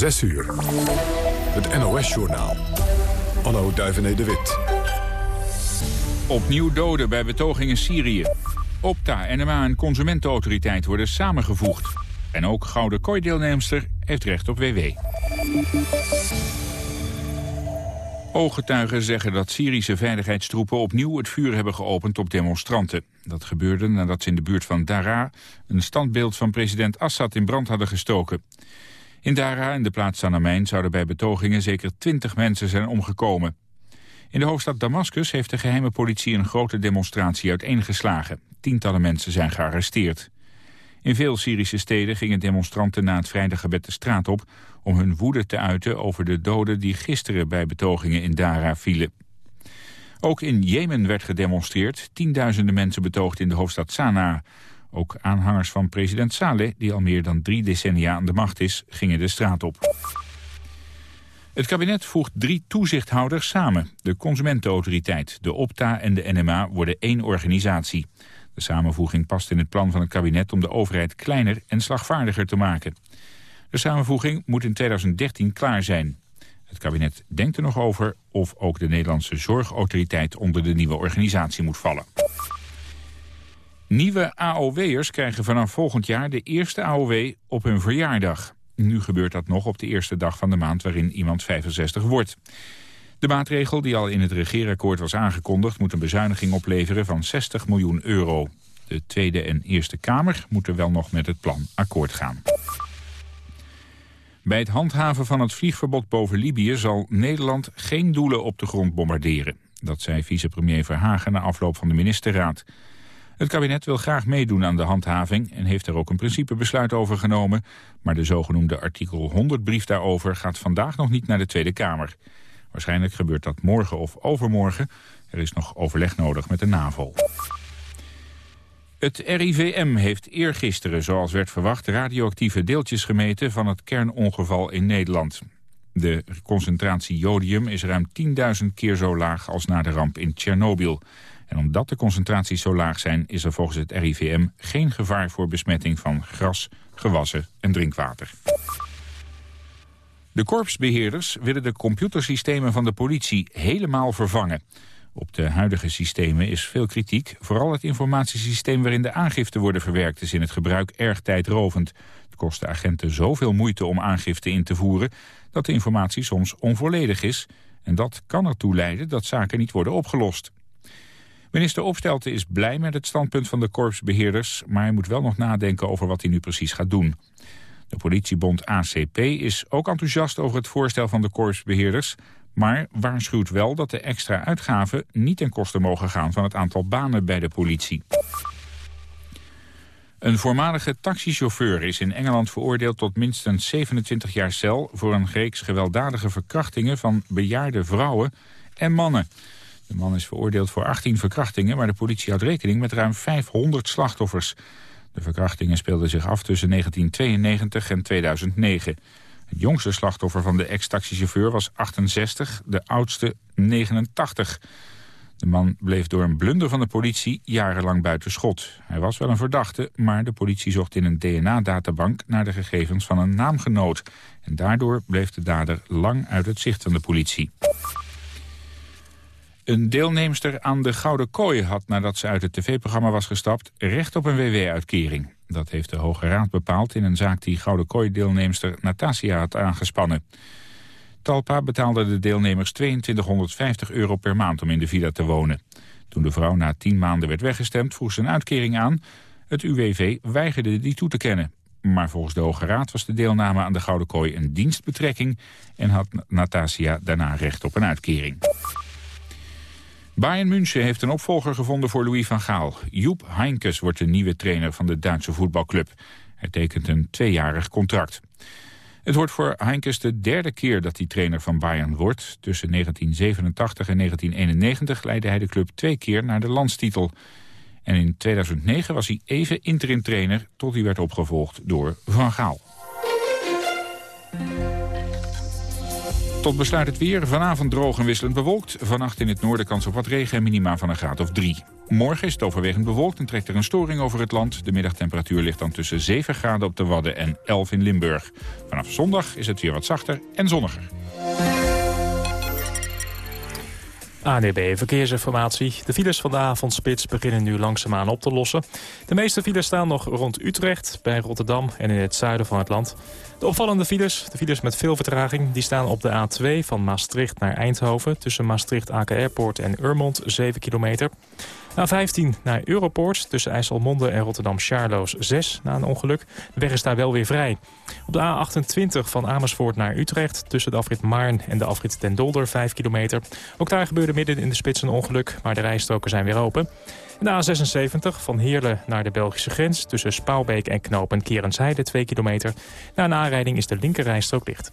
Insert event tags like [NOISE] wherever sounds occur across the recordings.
6 uur. Het NOS-journaal. Anno Duivené de Wit. Opnieuw doden bij betogingen Syrië. Opta, NMA en Consumentenautoriteit worden samengevoegd. En ook Gouden Kooi-deelnemster heeft recht op WW. Ooggetuigen zeggen dat Syrische veiligheidstroepen opnieuw het vuur hebben geopend op demonstranten. Dat gebeurde nadat ze in de buurt van Dara een standbeeld van president Assad in brand hadden gestoken. In Dara en de plaats Sanamijn zouden bij betogingen zeker twintig mensen zijn omgekomen. In de hoofdstad Damascus heeft de geheime politie een grote demonstratie uiteengeslagen. Tientallen mensen zijn gearresteerd. In veel Syrische steden gingen demonstranten na het vrijdaggebed de straat op... om hun woede te uiten over de doden die gisteren bij betogingen in Dara vielen. Ook in Jemen werd gedemonstreerd. Tienduizenden mensen betoogden in de hoofdstad Sanaa. Ook aanhangers van president Saleh, die al meer dan drie decennia aan de macht is, gingen de straat op. Het kabinet voegt drie toezichthouders samen. De Consumentenautoriteit, de Opta en de NMA worden één organisatie. De samenvoeging past in het plan van het kabinet om de overheid kleiner en slagvaardiger te maken. De samenvoeging moet in 2013 klaar zijn. Het kabinet denkt er nog over of ook de Nederlandse Zorgautoriteit onder de nieuwe organisatie moet vallen. Nieuwe AOW'ers krijgen vanaf volgend jaar de eerste AOW op hun verjaardag. Nu gebeurt dat nog op de eerste dag van de maand waarin iemand 65 wordt. De maatregel die al in het regeerakkoord was aangekondigd... moet een bezuiniging opleveren van 60 miljoen euro. De Tweede en Eerste Kamer moeten wel nog met het plan akkoord gaan. Bij het handhaven van het vliegverbod boven Libië... zal Nederland geen doelen op de grond bombarderen. Dat zei vicepremier Verhagen na afloop van de ministerraad. Het kabinet wil graag meedoen aan de handhaving... en heeft er ook een principebesluit over genomen. Maar de zogenoemde artikel 100-brief daarover gaat vandaag nog niet naar de Tweede Kamer. Waarschijnlijk gebeurt dat morgen of overmorgen. Er is nog overleg nodig met de NAVO. Het RIVM heeft eergisteren, zoals werd verwacht, radioactieve deeltjes gemeten van het kernongeval in Nederland. De concentratie jodium is ruim 10.000 keer zo laag als na de ramp in Tsjernobyl. En omdat de concentraties zo laag zijn, is er volgens het RIVM geen gevaar voor besmetting van gras, gewassen en drinkwater. De korpsbeheerders willen de computersystemen van de politie helemaal vervangen. Op de huidige systemen is veel kritiek. Vooral het informatiesysteem waarin de aangifte worden verwerkt... is in het gebruik erg tijdrovend. Het kost de agenten zoveel moeite om aangifte in te voeren... dat de informatie soms onvolledig is. En dat kan ertoe leiden dat zaken niet worden opgelost. Minister Opstelten is blij met het standpunt van de korpsbeheerders... maar hij moet wel nog nadenken over wat hij nu precies gaat doen. De politiebond ACP is ook enthousiast over het voorstel van de korpsbeheerders... maar waarschuwt wel dat de extra uitgaven niet ten koste mogen gaan... van het aantal banen bij de politie. Een voormalige taxichauffeur is in Engeland veroordeeld tot minstens 27 jaar cel... voor een reeks gewelddadige verkrachtingen van bejaarde vrouwen en mannen. De man is veroordeeld voor 18 verkrachtingen... maar de politie had rekening met ruim 500 slachtoffers... De verkrachtingen speelden zich af tussen 1992 en 2009. Het jongste slachtoffer van de ex-taxichauffeur was 68, de oudste 89. De man bleef door een blunder van de politie jarenlang buiten schot. Hij was wel een verdachte, maar de politie zocht in een DNA-databank... naar de gegevens van een naamgenoot. En daardoor bleef de dader lang uit het zicht van de politie. Een deelnemster aan de Gouden Kooi had nadat ze uit het tv-programma was gestapt... recht op een WW-uitkering. Dat heeft de Hoge Raad bepaald in een zaak die Gouden Kooi-deelnemster Natasia had aangespannen. Talpa betaalde de deelnemers 2250 euro per maand om in de villa te wonen. Toen de vrouw na tien maanden werd weggestemd vroeg ze een uitkering aan. Het UWV weigerde die toe te kennen. Maar volgens de Hoge Raad was de deelname aan de Gouden Kooi een dienstbetrekking... en had Natasia daarna recht op een uitkering. Bayern München heeft een opvolger gevonden voor Louis van Gaal. Joep Heinkes wordt de nieuwe trainer van de Duitse voetbalclub. Hij tekent een tweejarig contract. Het wordt voor Heinkes de derde keer dat hij trainer van Bayern wordt. Tussen 1987 en 1991 leidde hij de club twee keer naar de landstitel. En in 2009 was hij even interim trainer tot hij werd opgevolgd door Van Gaal. Tot besluit het weer. Vanavond droog en wisselend bewolkt. Vannacht in het noorden kans op wat regen en minima van een graad of 3. Morgen is het overwegend bewolkt en trekt er een storing over het land. De middagtemperatuur ligt dan tussen 7 graden op de Wadden en 11 in Limburg. Vanaf zondag is het weer wat zachter en zonniger. ANDB Verkeersinformatie. De files van de avondspits beginnen nu langzaamaan op te lossen. De meeste files staan nog rond Utrecht, bij Rotterdam en in het zuiden van het land. De opvallende files, de files met veel vertraging... die staan op de A2 van Maastricht naar Eindhoven... tussen Maastricht-Aken Airport en Urmond, 7 kilometer. A15 naar Europoort tussen IJsselmonde en Rotterdam-Charloes 6 na een ongeluk. De weg is daar wel weer vrij. Op de A28 van Amersfoort naar Utrecht tussen de afrit Maarn en de afrit Den Dolder 5 kilometer. Ook daar gebeurde midden in de spits een ongeluk, maar de rijstroken zijn weer open. En de A76 van Heerlen naar de Belgische grens tussen Spaalbeek en Knopen Kerensheide 2 kilometer. Na een aanrijding is de linkerrijstrook dicht.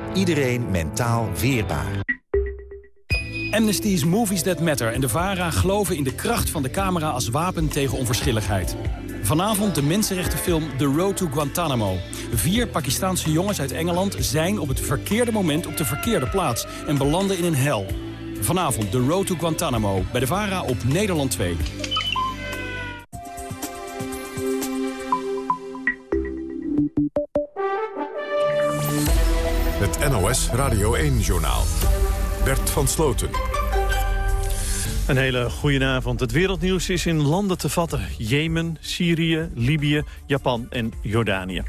Iedereen mentaal weerbaar. Amnesty's Movies That Matter en de VARA geloven in de kracht van de camera als wapen tegen onverschilligheid. Vanavond de mensenrechtenfilm The Road to Guantanamo. Vier Pakistaanse jongens uit Engeland zijn op het verkeerde moment op de verkeerde plaats en belanden in een hel. Vanavond The Road to Guantanamo bij de VARA op Nederland 2. Het NOS Radio 1-journaal. Bert van Sloten. Een hele goede avond. Het wereldnieuws is in landen te vatten. Jemen, Syrië, Libië, Japan en Jordanië.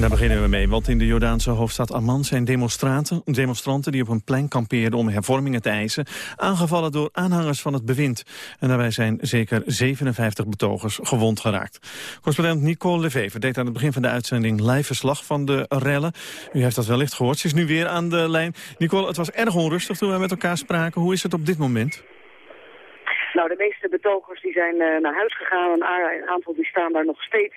Daar beginnen we mee, want in de Jordaanse hoofdstad Amman zijn demonstranten, demonstranten die op een plein kampeerden om hervormingen te eisen, aangevallen door aanhangers van het bewind. En daarbij zijn zeker 57 betogers gewond geraakt. Correspondent Nicole Levever deed aan het begin van de uitzending live verslag van de rellen. U heeft dat wellicht gehoord, ze is nu weer aan de lijn. Nicole, het was erg onrustig toen we met elkaar spraken. Hoe is het op dit moment? Nou, de meeste betogers die zijn uh, naar huis gegaan. Een aantal die staan daar nog steeds.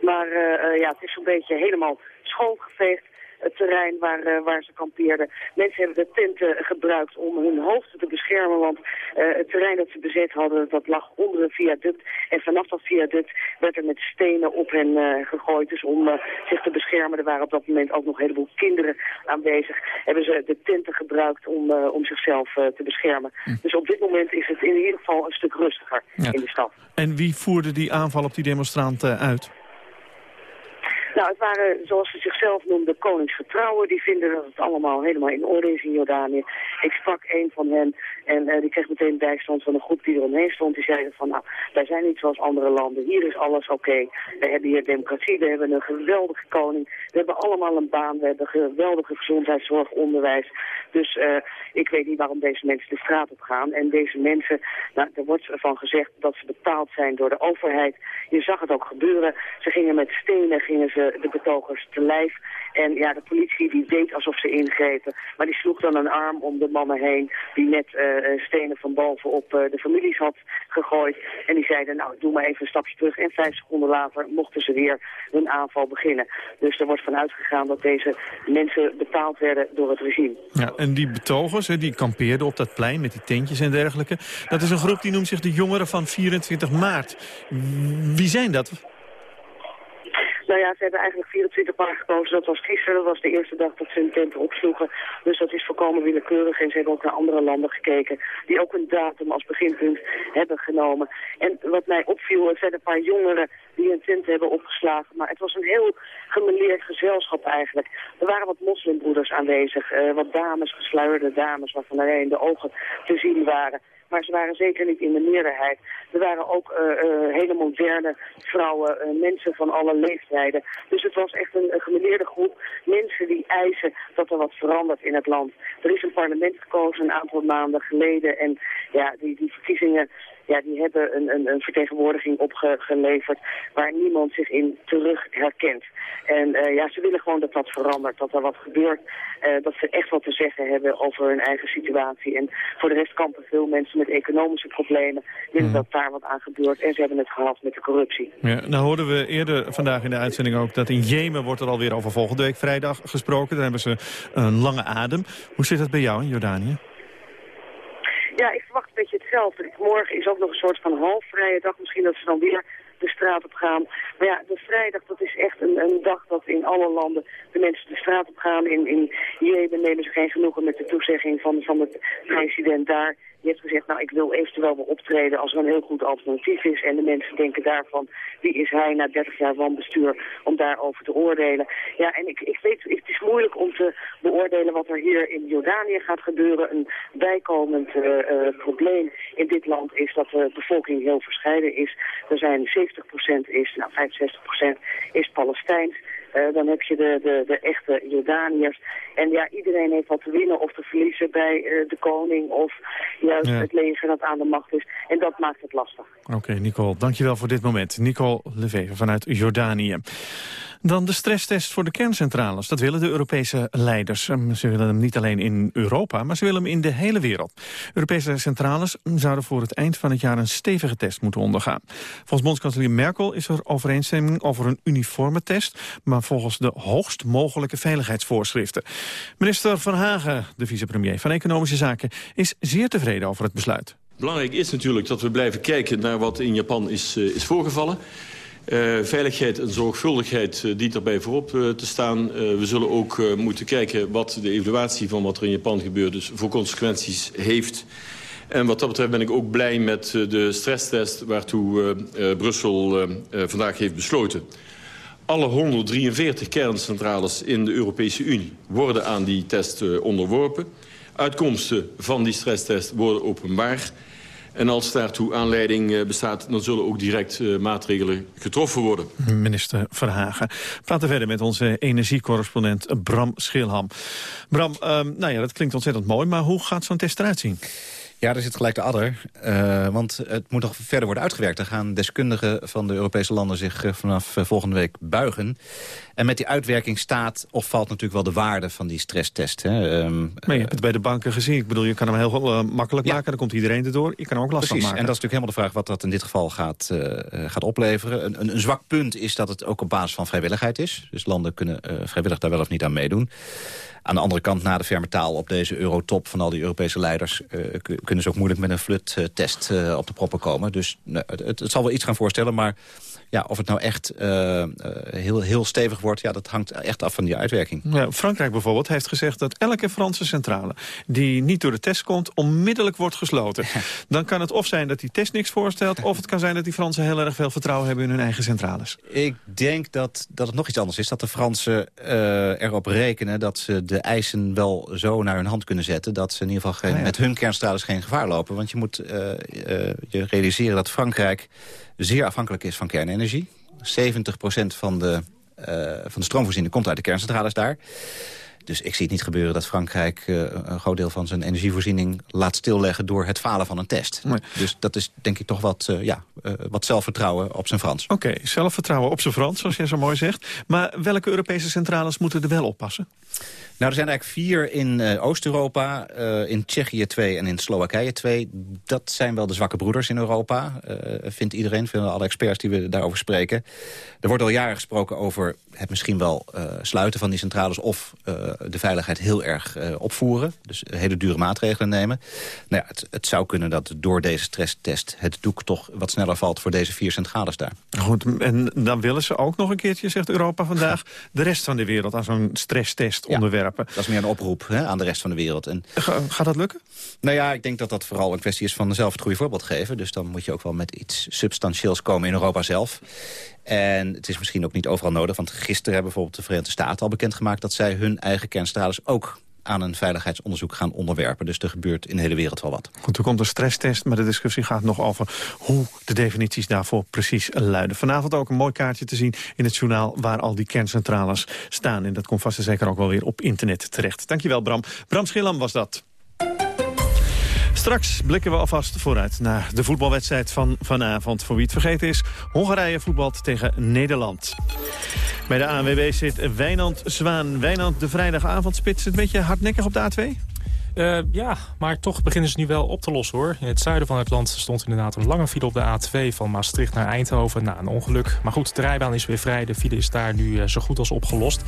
Maar uh, ja, het is zo'n beetje helemaal schoongeveegd het terrein waar, uh, waar ze kampeerden. Mensen hebben de tenten gebruikt om hun hoofden te beschermen, want uh, het terrein dat ze bezet hadden, dat lag onder een viaduct. En vanaf dat viaduct werd er met stenen op hen uh, gegooid. Dus om zich te beschermen, er waren op dat moment ook nog een heleboel kinderen aanwezig, hebben ze de tenten gebruikt om, om zichzelf te beschermen. Hm. Dus op dit moment is het in ieder geval een stuk rustiger ja. in de stad. En wie voerde die aanval op die demonstranten uit? Nou, het waren, zoals ze zichzelf noemden, koningsgetrouwen. Die vinden dat het allemaal helemaal in orde is in Jordanië. Ik sprak een van hen en uh, die kreeg meteen bijstand van een groep die eromheen stond. Die zeiden van, nou, wij zijn niet zoals andere landen. Hier is alles oké. We hebben hier democratie, we hebben een geweldige koning. We hebben allemaal een baan, we hebben geweldige gezondheidszorg, onderwijs. Dus uh, ik weet niet waarom deze mensen de straat op gaan. En deze mensen, nou, er wordt van gezegd dat ze betaald zijn door de overheid. Je zag het ook gebeuren. Ze gingen met stenen, gingen ze de betogers te lijf. En ja, de politie die deed alsof ze ingrepen. Maar die sloeg dan een arm om de mannen heen die net uh, stenen van bovenop uh, de families had gegooid. En die zeiden, nou doe maar even een stapje terug. En vijf seconden later mochten ze weer hun aanval beginnen. Dus er wordt vanuit gegaan dat deze mensen betaald werden door het regime. Ja, en die betogers, die kampeerden op dat plein met die tentjes en dergelijke. Dat is een groep die noemt zich de jongeren van 24 maart. Wie zijn dat? Nou ja, ze hebben eigenlijk 24 maart gekozen. Dat was gisteren, dat was de eerste dag dat ze hun tenten opsloegen. Dus dat is volkomen willekeurig. En ze hebben ook naar andere landen gekeken die ook een datum als beginpunt hebben genomen. En wat mij opviel, er zijn een paar jongeren die een tent hebben opgeslagen. Maar het was een heel gemeleerd gezelschap eigenlijk. Er waren wat moslimbroeders aanwezig, uh, wat dames, gesluierde dames, waarvan alleen de ogen te zien waren. Maar ze waren zeker niet in de meerderheid. Er waren ook uh, uh, hele moderne vrouwen, uh, mensen van alle leeftijden. Dus het was echt een, gemeleerde groep mensen die eisen dat er wat verandert in het land. Er is een parlement gekozen een aantal maanden geleden. En ja, die, die verkiezingen ja, die hebben een, een, een vertegenwoordiging opgeleverd waar niemand zich in terug herkent. En uh, ja, ze willen gewoon dat dat verandert, dat er wat gebeurt, uh, dat ze echt wat te zeggen hebben over hun eigen situatie. En voor de rest kampen veel mensen met economische problemen, willen mhm. dat daar wat aan gebeurt en ze hebben het gehad met de corruptie. Ja, nou hoorden we eerder vandaag in de uitzending ook dat in Jemen wordt er alweer over volgende week vrijdag gesproken. Daar hebben ze een lange adem. Hoe zit dat bij jou in Jordanië? Ja, ik verwacht een beetje hetzelfde. Morgen is ook nog een soort van halfvrije dag. Misschien dat ze dan weer de straat op gaan. Maar ja, de vrijdag dat is echt een, een dag dat in alle landen de mensen de straat op gaan. In, in Jemen nemen ze geen genoegen met de toezegging van, van de president daar. Die heeft gezegd, nou ik wil eventueel wel optreden als er een heel goed alternatief is. En de mensen denken daarvan, wie is hij na 30 jaar wanbestuur om daarover te oordelen. Ja, en ik, ik weet, het is moeilijk om te beoordelen wat er hier in Jordanië gaat gebeuren. Een bijkomend uh, uh, probleem in dit land is dat de bevolking heel verscheiden is. Er zijn 70% is, nou 65% is Palestijns. Uh, dan heb je de, de, de echte Jordaniërs. En ja, iedereen heeft wat te winnen of te verliezen bij uh, de koning of juist ja. het leger dat aan de macht is. En dat maakt het lastig. Oké, okay, Nicole, dankjewel voor dit moment. Nicole Leveve vanuit Jordanië. Dan de stresstest voor de kerncentrales. Dat willen de Europese leiders. Ehm, ze willen hem niet alleen in Europa, maar ze willen hem in de hele wereld. Europese centrales zouden voor het eind van het jaar een stevige test moeten ondergaan. Volgens bondskanselier Merkel is er overeenstemming over een uniforme test, maar volgens de hoogst mogelijke veiligheidsvoorschriften. Minister Van Hagen, de vicepremier van Economische Zaken, is zeer tevreden over het besluit. Belangrijk is natuurlijk dat we blijven kijken naar wat in Japan is, uh, is voorgevallen. Uh, veiligheid en zorgvuldigheid uh, dient daarbij voorop te staan. we zullen ook moeten kijken wat de evaluatie van wat er in Japan gebeurt... dus voor consequenties heeft. En wat dat betreft ben ik ook blij met de stresstest... waartoe Brussel vandaag heeft besloten. Alle 143 kerncentrales in de Europese Unie worden aan die test onderworpen. Uitkomsten van die stresstest worden openbaar... En als daartoe aanleiding eh, bestaat, dan zullen ook direct uh, maatregelen getroffen worden. Minister Verhagen. We praten verder met onze energiecorrespondent Bram Schilham. Bram, um, nou ja, dat klinkt ontzettend mooi, maar hoe gaat zo'n test eruit zien? Ja, daar zit gelijk de adder. Uh, want het moet nog verder worden uitgewerkt. Er gaan deskundigen van de Europese landen zich uh, vanaf uh, volgende week buigen. En met die uitwerking staat of valt natuurlijk wel de waarde van die stresstest. Hè. Um, maar je hebt het bij de banken gezien. Ik bedoel, je kan hem heel makkelijk ja. maken. Dan komt iedereen erdoor. Je kan hem ook last Precies. van maken. En dat is natuurlijk helemaal de vraag wat dat in dit geval gaat, gaat opleveren. Een, een, een, zwak punt is dat het ook op basis van vrijwilligheid is. Dus landen kunnen vrijwillig daar wel of niet aan meedoen. Aan de andere kant, na de ferme taal op deze eurotop van al die Europese leiders... Uh, kunnen ze ook moeilijk met een fluttest uh, op de proppen komen. Dus nou, het, zal wel iets gaan voorstellen, maar ja, of het nou echt uh, heel, heel stevig wordt... Ja, dat hangt echt af van die uitwerking. Ja, Frankrijk bijvoorbeeld heeft gezegd dat elke Franse centrale... die niet door de test komt, onmiddellijk wordt gesloten. Dan kan het of zijn dat die test niks voorstelt... of het kan zijn dat die Fransen heel erg veel vertrouwen hebben in hun eigen centrales. Ik denk dat, dat het nog iets anders is. Dat de Fransen uh, erop rekenen dat ze de eisen wel zo naar hun hand kunnen zetten... dat ze in ieder geval geen, ah, ja. met hun kerncentrales geen gevaar lopen. Want je moet je realiseren dat Frankrijk zeer afhankelijk is van kernenergie. 70% van de, uh, van de stroomvoorziening komt uit de kerncentrales daar. Dus ik zie het niet gebeuren dat Frankrijk uh, een groot deel van zijn energievoorziening laat stilleggen door het falen van een test. Nee. Dus dat is denk ik toch wat, uh, ja, uh, wat zelfvertrouwen op zijn Frans. Oké, okay, zelfvertrouwen op zijn Frans, zoals jij zo mooi zegt. Maar welke Europese centrales moeten er wel oppassen? Nou, er zijn eigenlijk vier in uh, Oost-Europa, uh, in Tsjechië twee en in Slowakije twee. Dat zijn wel de zwakke broeders in Europa, uh, vindt iedereen, vinden alle experts die we daarover spreken. Er wordt al jaren gesproken over het misschien wel sluiten van die centrales... of de veiligheid heel erg opvoeren, dus hele dure maatregelen nemen. Nou ja, het, het, zou kunnen dat door deze stresstest het doek toch wat sneller valt... voor deze vier centrales daar. Goed, en dan willen ze ook nog een keertje, zegt Europa vandaag... de rest van de wereld aan zo'n stresstest ja. Dat is meer een oproep hè, aan de rest van de wereld. En, Ga, gaat dat lukken? Nou ja, ik denk dat dat vooral een kwestie is van zelf het goede voorbeeld geven. Dus dan moet je ook wel met iets substantieels komen in Europa zelf. En het is misschien ook niet overal nodig. Want gisteren hebben bijvoorbeeld de Verenigde Staten al bekendgemaakt... dat zij hun eigen kerncentrales ook aan een veiligheidsonderzoek gaan onderwerpen. Dus er gebeurt in de hele wereld wel wat. Goed, er komt een stresstest, maar de discussie gaat nog over hoe de definities daarvoor precies luiden. Vanavond ook een mooi kaartje te zien in het journaal waar al die kerncentrales staan. En dat komt vast en zeker ook wel weer op internet terecht. Dankjewel Bram. Bram Schillam was dat. Straks blikken we alvast vooruit naar de voetbalwedstrijd van vanavond. Voor wie het vergeten is, Hongarije voetbalt tegen Nederland. Bij de ANWB zit Wijnand Zwaan. Wijnand, de vrijdagavondspits, een beetje hardnekkig op de A2? Uh, ja, maar toch beginnen ze nu wel op te lossen hoor. In het zuiden van het land stond inderdaad een lange file op de A2 van Maastricht naar Eindhoven na een ongeluk. Maar goed, de rijbaan is weer vrij. De file is daar nu uh, zo goed als opgelost.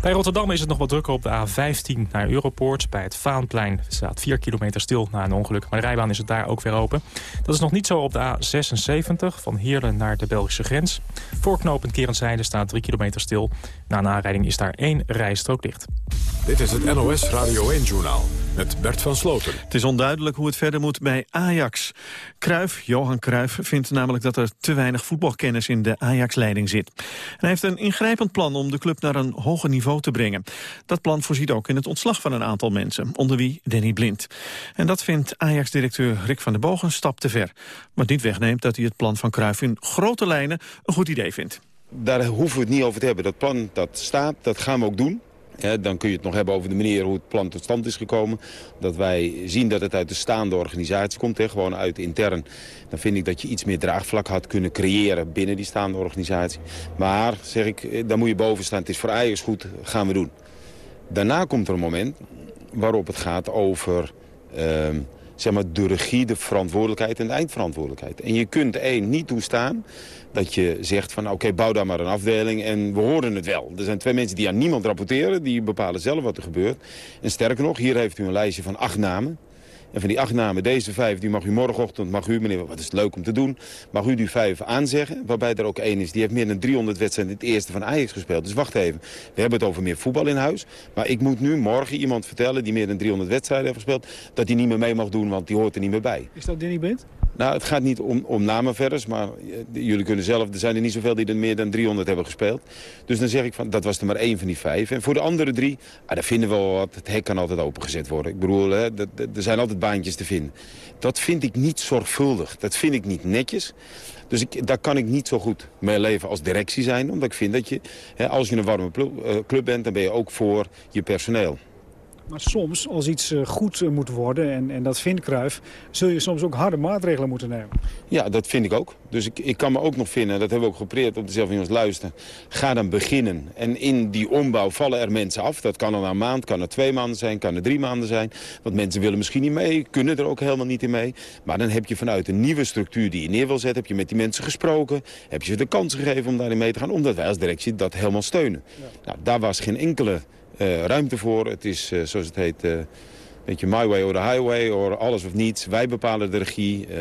Bij Rotterdam is het nog wat drukker op de A15 naar Europoort. Bij het Vaanplein staat 4 kilometer stil na een ongeluk. Maar de rijbaan is het daar ook weer open. Dat is nog niet zo op de A76 van Heerlen naar de Belgische grens. Voorknopend Kerenzijde staat 3 kilometer stil. Na een aanrijding is daar één rijstrook dicht. Dit is het NOS Radio 1-journaal met Bert van Sloten. Het is onduidelijk hoe het verder moet bij Ajax. Kruif, Johan Cruijff, vindt namelijk dat er te weinig voetbalkennis in de Ajax-leiding zit. hij heeft een ingrijpend plan om de club naar een hoger niveau te brengen. Dat plan voorziet ook in het ontslag van een aantal mensen, onder wie Danny Blind. En dat vindt Ajax-directeur Rick van der Boog een stap te ver. Wat niet wegneemt dat hij het plan van Cruijff in grote lijnen een goed idee vindt. Daar hoeven we het niet over te hebben. Dat plan dat staat, dat gaan we ook doen dan kun je het nog hebben over de manier hoe het plan tot stand is gekomen. Dat wij zien dat het uit de staande organisatie komt, gewoon uit intern. Dan vind ik dat je iets meer draagvlak had kunnen creëren binnen die staande organisatie. Maar, zeg ik, eh, daar moet je boven staan. Het is voor Ajax goed, gaan we doen. Daarna komt er een moment waarop het gaat over... Ehm, zeg maar, de regie, de verantwoordelijkheid en de eindverantwoordelijkheid. En je kunt één niet toestaan dat je zegt van oké, bouw daar maar een afdeling en we horen het wel. Er zijn twee mensen die aan niemand rapporteren, die bepalen zelf wat er gebeurt. En sterker nog, hier heeft u een lijstje van acht namen. En van die acht namen, deze vijf, die mag u morgenochtend, mag u, meneer, wat is het leuk om te doen, mag u die vijf aanzeggen. Waarbij er ook één is, die heeft meer dan 300 wedstrijden het eerste van Ajax gespeeld. Dus wacht even, we hebben het over meer voetbal in huis. Maar ik moet nu morgen iemand vertellen die meer dan 300 wedstrijden heeft gespeeld, dat hij niet meer mee mag doen, want die hoort er niet meer bij. Is dat Danny Blind? Nou, het gaat niet om, om namenverders, maar jullie kunnen zelf... er zijn er niet zoveel die er meer dan 300 hebben gespeeld. Dus dan zeg ik van, dat was er maar één van die vijf. En voor de andere drie, ah, daar vinden we wel wat. Het hek kan altijd opengezet worden. Ik bedoel, hè, er zijn altijd baantjes te vinden. Dat vind ik niet zorgvuldig. Dat vind ik niet netjes. Dus ik, daar kan ik niet zo goed mee leven als directie zijn. Omdat ik vind dat je, hè, als je een warme eh, club bent... dan ben je ook voor je personeel. Maar soms, als iets eh, goed eh, moet worden, en, en dat vindt Cruijff... zul je soms ook harde maatregelen moeten nemen. Ja, dat vind ik ook. Dus ik, ik kan me ook nog vinden, dat hebben we ook geprobeerd zeggen van jongens, luister. Ga dan beginnen. En in die ombouw vallen er mensen af. Dat kan al een maand, kan er twee maanden zijn, kan er drie maanden zijn. Want mensen willen misschien niet mee, kunnen er ook helemaal niet in mee. Maar dan heb je vanuit een nieuwe structuur die je neer wil zetten... heb je met die mensen gesproken, heb je ze de kans gegeven om daarin mee te gaan... omdat wij als directie dat helemaal steunen. Nou, daar was geen enkele ruimte voor. Het is, uh, zoals het heet, uh, Weet je, my way or the highway, of alles of niets. Wij bepalen de regie. Uh,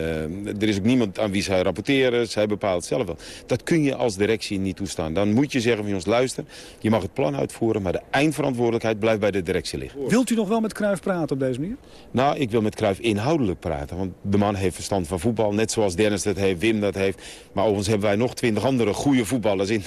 er is ook niemand aan wie zij rapporteren. Zij bepaalt het zelf wel. Dat kun je als directie niet toestaan. Dan moet je zeggen van ons luister, je mag het plan uitvoeren... maar de eindverantwoordelijkheid blijft bij de directie liggen. Wilt u nog wel met Cruijff praten op deze manier? Nou, ik wil met Cruijff inhoudelijk praten. Want de man heeft verstand van voetbal. Net zoals Dennis dat heeft, Wim dat heeft. Maar overigens hebben wij nog twintig andere goede voetballers in,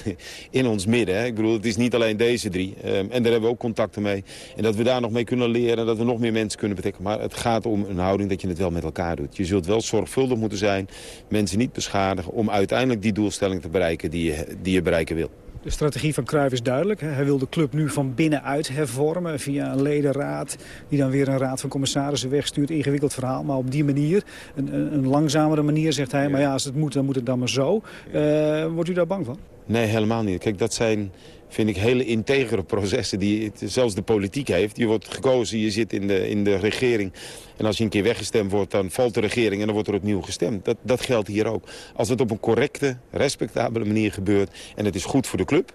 in ons midden. Hè. Ik bedoel, het is niet alleen deze drie. Um, en daar hebben we ook contacten mee. En dat we daar nog mee kunnen leren. Dat we nog meer mensen kunnen betekenen. Maar het gaat om een houding dat je het wel met elkaar doet. Je zult wel zorgvuldig moeten zijn, mensen niet beschadigen... om uiteindelijk die doelstelling te bereiken die je, die je bereiken wil. De strategie van Cruijff is duidelijk. Hij wil de club nu van binnenuit hervormen via een ledenraad... die dan weer een raad van commissarissen wegstuurt. Ingewikkeld verhaal, maar op die manier, een, een langzamere manier, zegt hij... maar ja, als het moet, dan moet het dan maar zo. Uh, wordt u daar bang van? Nee, helemaal niet. Kijk, dat zijn vind ik hele integere processen die zelfs de politiek heeft. Je wordt gekozen, je zit in de, in de regering. En als je een keer weggestemd wordt, dan valt de regering en dan wordt er opnieuw gestemd. Dat, dat geldt hier ook. Als het op een correcte, respectabele manier gebeurt en het is goed voor de club,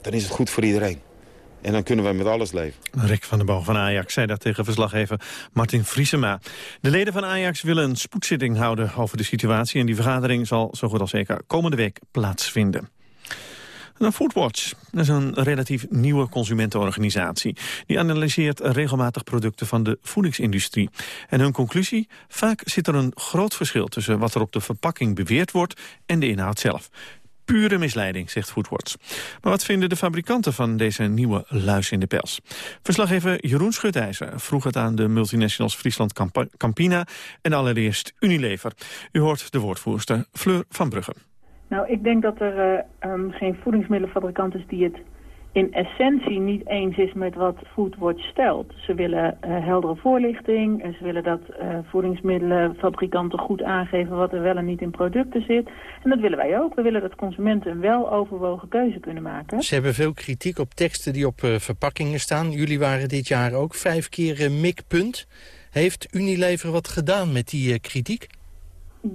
dan is het goed voor iedereen. En dan kunnen wij met alles leven. Rick van der Boog van Ajax zei dat tegen verslaggever Martin Vriesema. De leden van Ajax willen een spoedzitting houden over de situatie... en die vergadering zal zo goed als zeker komende week plaatsvinden. Foodwatch is een relatief nieuwe consumentenorganisatie. Die analyseert regelmatig producten van de voedingsindustrie. En hun conclusie? Vaak zit er een groot verschil tussen wat er op de verpakking beweerd wordt en de inhoud zelf. Pure misleiding, zegt Foodwatch. Maar wat vinden de fabrikanten van deze nieuwe luis in de pels? Verslaggever Jeroen Schutijzer vroeg het aan de multinationals Friesland Campina en allereerst Unilever. U hoort de woordvoerster Fleur van Brugge. Nou, ik denk dat er uh, um, geen voedingsmiddelenfabrikant is die het in essentie niet eens is met wat Foodwatch stelt. Ze willen uh, heldere voorlichting. En ze willen dat uh, voedingsmiddelenfabrikanten goed aangeven wat er wel en niet in producten zit. En dat willen wij ook. We willen dat consumenten een wel overwogen keuze kunnen maken. Ze hebben veel kritiek op teksten die op verpakkingen staan. Jullie waren dit jaar ook vijf keer mikpunt. Heeft Unilever wat gedaan met die kritiek?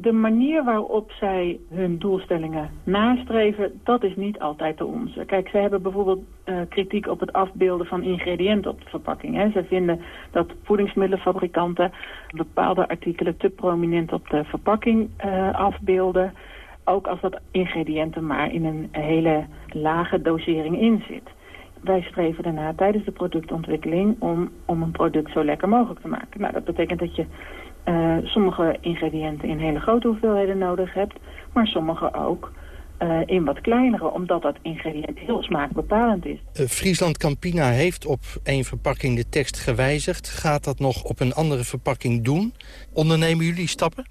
De manier waarop zij hun doelstellingen nastreven, dat is niet altijd de onze. Kijk, zij hebben bijvoorbeeld uh, kritiek op het afbeelden van ingrediënten op de verpakking. Hè. Zij vinden dat voedingsmiddelenfabrikanten bepaalde artikelen te prominent op de verpakking uh, afbeelden. Ook als dat ingrediënten maar in een hele lage dosering in zit. Wij streven daarna tijdens de productontwikkeling om, om een product zo lekker mogelijk te maken. Nou, dat betekent dat je uh, sommige ingrediënten in hele grote hoeveelheden nodig hebt, maar sommige ook uh, in wat kleinere, omdat dat ingrediënt heel smaakbepalend is. Uh, Friesland Campina heeft op één verpakking de tekst gewijzigd. Gaat dat nog op een andere verpakking doen? Ondernemen jullie stappen?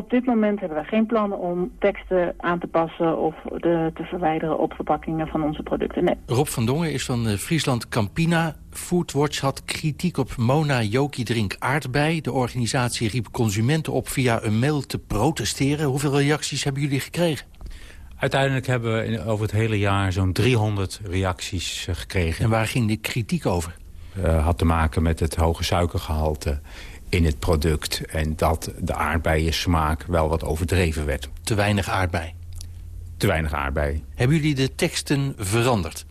Op dit moment hebben we geen plannen om teksten aan te passen of de, te verwijderen op verpakkingen van onze producten. Nee. Rob van Dongen is van Friesland Campina. Foodwatch had kritiek op Mona Joki Drink Aardbei. De organisatie riep consumenten op via een mail te protesteren. Hoeveel reacties hebben jullie gekregen? Uiteindelijk hebben we over het hele jaar zo'n 300 reacties gekregen. En waar ging die kritiek over? Uh, had te maken met het hoge suikergehalte in het product. En dat de aardbeiensmaak wel wat overdreven werd. Te weinig aardbei? Te weinig aardbei. Hebben jullie de teksten veranderd?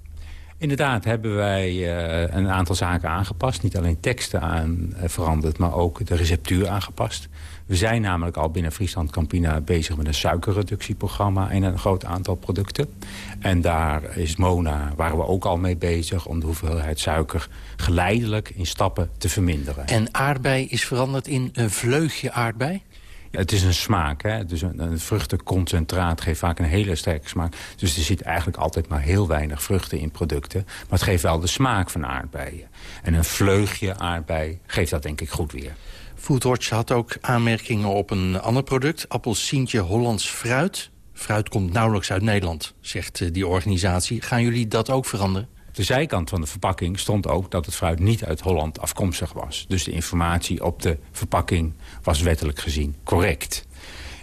Inderdaad hebben wij uh, een aantal zaken aangepast. Niet alleen teksten aan uh, veranderd, maar ook de receptuur aangepast. We zijn namelijk al binnen Friesland Campina bezig met een suikerreductieprogramma in een groot aantal producten. En daar is Mona, waren we ook al mee bezig om de hoeveelheid suiker geleidelijk in stappen te verminderen. En aardbei is veranderd in een vleugje aardbei? Het is een smaak. Hè? Dus een, een, vruchtenconcentraat geeft vaak een hele sterke smaak. Dus er zit eigenlijk altijd maar heel weinig vruchten in producten. Maar het geeft wel de smaak van aardbeien. En een vleugje aardbei geeft dat denk ik goed weer. Foodwatch had ook aanmerkingen op een ander product. Appelsientje Hollands fruit. Fruit komt nauwelijks uit Nederland, zegt die organisatie. Gaan jullie dat ook veranderen? Op de zijkant van de verpakking stond ook dat het fruit niet uit Holland afkomstig was. Dus de informatie op de verpakking was wettelijk gezien correct.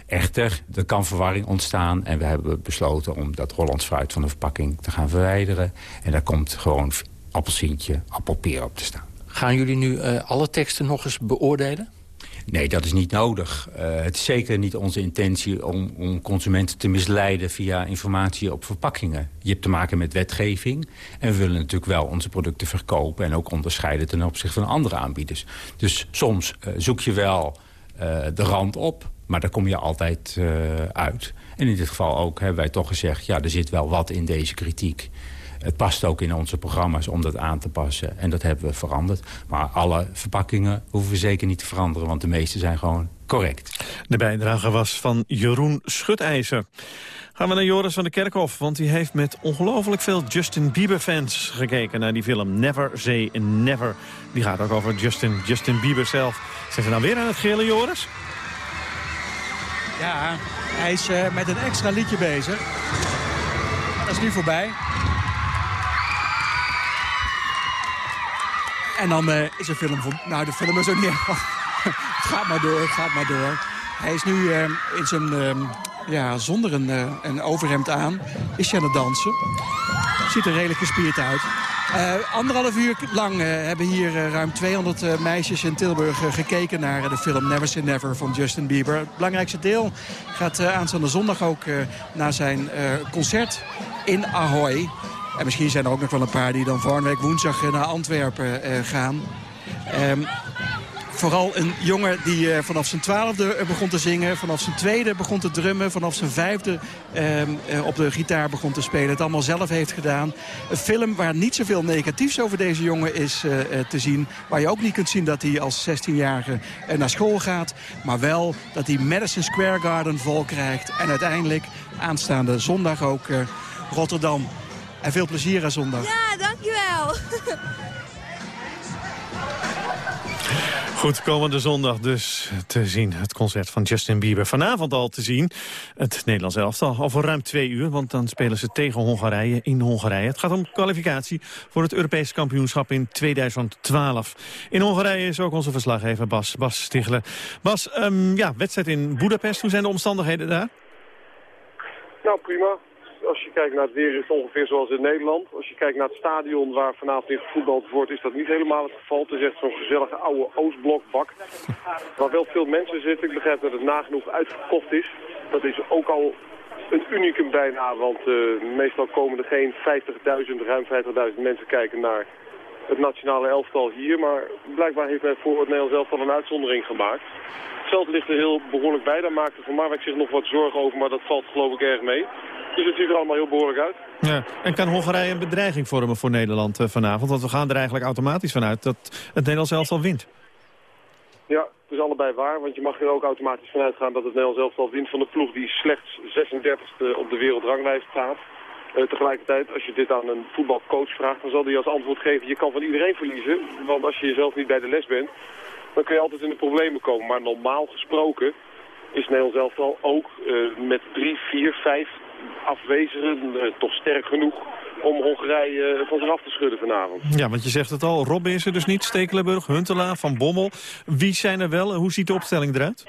Echter, er kan verwarring ontstaan en we hebben besloten om dat Hollands fruit van de verpakking te gaan verwijderen. En daar komt gewoon appelsientje, appelpeer op te staan. Gaan jullie nu uh, alle teksten nog eens beoordelen? Nee, dat is niet nodig. Uh, het is zeker niet onze intentie om, om, consumenten te misleiden... via informatie op verpakkingen. Je hebt te maken met wetgeving. En we willen natuurlijk wel onze producten verkopen... en ook onderscheiden ten opzichte van andere aanbieders. Dus soms uh, zoek je wel de rand op... maar daar kom je altijd uit. En in dit geval ook hebben wij toch gezegd... ja, er zit wel wat in deze kritiek... Het past ook in onze programma's om dat aan te passen. En dat hebben we veranderd. Maar alle verpakkingen hoeven we zeker niet te veranderen... want de meeste zijn gewoon correct. De bijdrage was van Jeroen Schutijzer. Gaan we naar Joris van de Kerkhof, want die heeft met ongelooflijk veel Justin Bieber-fans gekeken naar die film Never Say Never. Die gaat ook over Justin, Justin Bieber zelf. Zijn ze nou weer aan het gillen, Joris? Ja, hij is uh, met een extra liedje bezig. Dat is nu voorbij. En dan uh, is de film... Voor, nou, de film is ook niet [LAUGHS] gaat maar door, gaat maar door. Hij is nu uh, in zijn... Uh, ja, zonder een, uh, een overhemd aan. Is hij aan het dansen. Ziet er redelijk gespierd uit. Uh, anderhalf uur lang hebben hier ruim 200 meisjes in Tilburg gekeken naar de film Never Say Never van Justin Bieber. Het belangrijkste deel gaat aanstaande zondag ook naar zijn concert in Ahoy. En misschien zijn er ook nog wel een paar die dan week woensdag naar Antwerpen uh, gaan. Um, vooral een jongen die uh, vanaf zijn twaalfde begon te zingen. Vanaf zijn tweede begon te drummen. Vanaf zijn vijfde uh, op de gitaar begon te spelen. Het allemaal zelf heeft gedaan. Een film waar niet zoveel negatiefs over deze jongen is te zien. Waar je ook niet kunt zien dat hij als 16-jarige naar school gaat. Maar wel dat hij Madison Square Garden vol krijgt. En uiteindelijk aanstaande zondag ook Rotterdam. En veel plezier aan zondag. Ja, dankjewel. Goed, komende zondag dus te zien het concert van Justin Bieber. Vanavond al te zien het Nederlands elftal, al voor ruim twee uur... want dan spelen ze tegen Hongarije in Hongarije. Het gaat om kwalificatie voor het Europese kampioenschap in 2012. In Hongarije is ook onze verslaggever Bas, Bas Stigler. Bas, um, ja, wedstrijd in Budapest, hoe zijn de omstandigheden daar? Nou, prima als je kijkt naar het weer is het ongeveer zoals in Nederland. Als je kijkt naar het stadion waar vanavond in gevoetbald wordt, is dat niet helemaal het geval. Het is echt zo'n gezellige oude Oostblokbak. Waar wel veel mensen zitten. Ik begrijp dat het nagenoeg uitgekocht is. Dat is ook al een unicum bijna, want uh, meestal komen er geen 50.000, ruim 50.000 mensen kijken naar het nationale elftal hier. Maar blijkbaar heeft men voor het Nederlands elftal een uitzondering gemaakt. Het veld ligt er heel behoorlijk bij. Daar maakte Van Marwijk zich nog wat zorgen over, maar dat valt geloof ik erg mee. Dus het ziet er allemaal heel behoorlijk uit. Ja. En kan Hongarije een bedreiging vormen voor Nederland uh, vanavond? Want we gaan er eigenlijk automatisch vanuit dat het Nederlands elftal wint. Ja, het is allebei waar. Want je mag er ook automatisch vanuit gaan dat het Nederlands elftal wint van de ploeg die slechts 36e op de wereldranglijst staat. Uh, tegelijkertijd, als je dit aan een voetbalcoach vraagt, dan zal hij als antwoord geven... je kan van iedereen verliezen, want als je jezelf niet bij de les bent... dan kun je altijd in de problemen komen. Maar normaal gesproken is Nederlands elftal ook uh, met drie, vier, vijf afwezigen uh, toch sterk genoeg om Hongarije van zich af te schudden vanavond. Ja, want je zegt het al, Robben is er dus niet, Stekelenburg, Huntelaar, Van Bommel. Wie zijn er wel? Hoe ziet de opstelling eruit?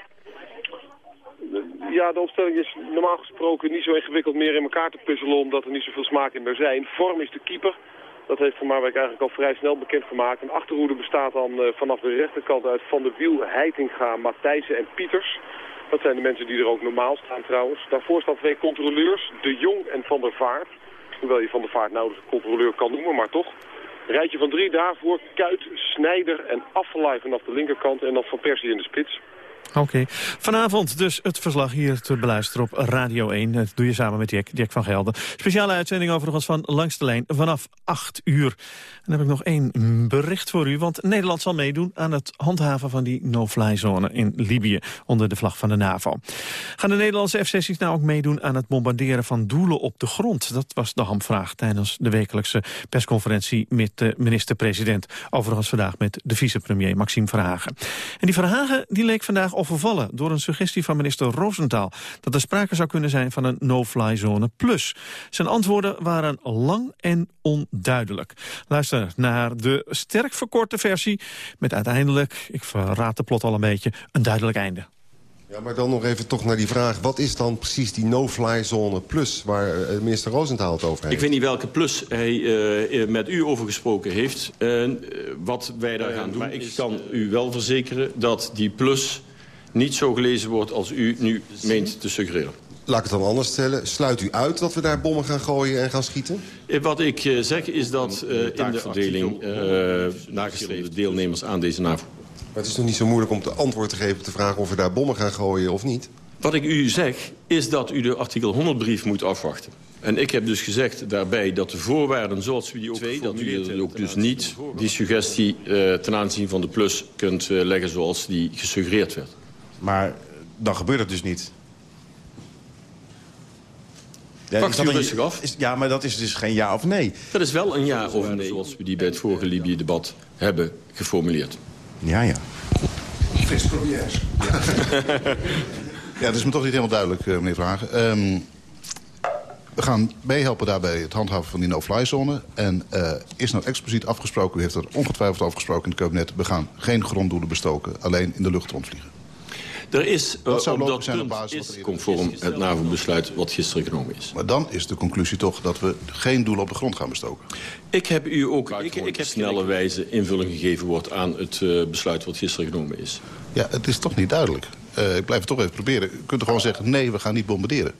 Ja, de opstelling is normaal gesproken niet zo ingewikkeld meer in elkaar te puzzelen... omdat er niet zoveel smaak in meer zijn. Vorm is de keeper. Dat heeft Van Marwijk eigenlijk al vrij snel bekendgemaakt. Een achterhoede bestaat dan uh, vanaf de rechterkant uit Van der Wiel, Heitinga, Matthijssen en Pieters. Dat zijn de mensen die er ook normaal staan trouwens. Daarvoor staan twee controleurs, De Jong en Van der Vaart. Hoewel je Van der Vaart nauwelijks een controleur kan noemen, maar toch. rijtje van drie daarvoor, Kuit, Snijder en Affelay vanaf de linkerkant en dan Van Persie in de spits. Oké. Vanavond dus het verslag hier te beluisteren op Radio 1. Dat doe je samen met Jack, van Gelder. Speciale uitzending overigens van Langs de Lijn vanaf 8 uur. En dan heb ik nog één bericht voor u. Want Nederland zal meedoen aan het handhaven van die no-fly zone in Libië. Onder de vlag van de NAVO. Gaan de Nederlandse F-16's nou ook meedoen aan het bombarderen van doelen op de grond? Dat was de hamvraag tijdens de wekelijkse persconferentie met de minister-president. Overigens vandaag met de vicepremier Maxime Verhagen. En die Verhagen die leek vandaag overvallen door een suggestie van minister Roosentaal... dat er sprake zou kunnen zijn van een no-fly zone plus. Zijn antwoorden waren lang en onduidelijk. Luister naar de sterk verkorte versie met uiteindelijk, ik verraad de plot al een beetje, een duidelijk einde. Ja, maar dan nog even toch naar die vraag. Wat is dan precies die no-fly zone plus waar uh, minister Roosentaal het over heeft? Ik weet niet welke plus hij uh, met u over gesproken heeft. Uh, wat wij daar gaan doen, maar ik kan u wel verzekeren dat die plus niet zo gelezen wordt als u nu meent te suggereren. Laat ik het dan anders stellen. Sluit u uit dat we daar bommen gaan gooien en gaan schieten? Wat ik uh, zeg is dat uh, in de afdeling uh, nagestreefde deelnemers aan deze NAVO... Maar het is nog niet zo moeilijk om te antwoord te geven op de vraag of we daar bommen gaan gooien of niet? Wat ik u zeg is dat u de artikel 100-brief moet afwachten. En ik heb dus gezegd daarbij dat de voorwaarden zoals u die ook Twee, dat u ook dus niet die suggestie ten aanzien van de plus kunt leggen zoals die gesuggereerd werd. Maar dan gebeurt het dus niet. Ja, Pak u rustig af. Is, ja, maar dat is dus geen ja of nee. Dat is wel een ja of een nee, zoals we die bij het vorige Libië-debat hebben geformuleerd. Ja, ja. Fris probeers. Ja. ja, dat is me toch niet helemaal duidelijk, eh, meneer Vragen. Um, we gaan meehelpen daarbij het handhaven van die no-fly zone. En uh, is nou expliciet afgesproken, u heeft er ongetwijfeld over gesproken in het kabinet... we gaan geen gronddoelen bestoken, alleen in de lucht rondvliegen. Er is dat op punt is conform het NAVO-besluit wat gisteren genomen is. Maar dan is de conclusie toch dat we geen doelen op de grond gaan bestoken. Ik heb u ook ik, ik heb snelle wijze invulling gegeven wordt aan het uh, besluit wat gisteren genomen is. Ja, het is toch niet duidelijk. Uh, ik blijf het toch even proberen. U kunt er gewoon zeggen, nee, we gaan niet bombarderen.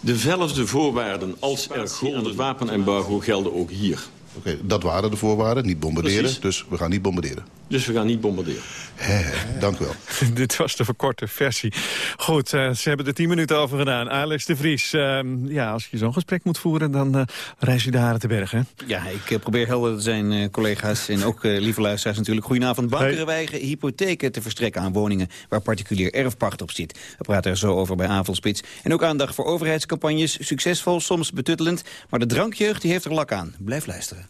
Dezelfde voorwaarden als er onder het wapenembargo gelden ook hier. Oké, okay, dat waren de voorwaarden, niet bombarderen. Precies. Dus we gaan niet bombarderen. Dus we gaan niet bombarderen. He, dank u wel. [LAUGHS] Dit was de verkorte versie. Goed, uh, ze hebben er tien minuten over gedaan. Alex de Vries, uh, ja, als je zo'n gesprek moet voeren... dan uh, reis je de haren te bergen. Ja, ik probeer helder te zijn, collega's en ook lieve luisteraars natuurlijk. Goedenavond. Banken hey. weigeren hypotheken te verstrekken aan woningen... waar particulier erfpacht op zit. We praten er zo over bij Avondspits. En ook aandacht voor overheidscampagnes. Succesvol, soms betuttelend. Maar de drankjeugd die heeft er lak aan. Blijf luisteren.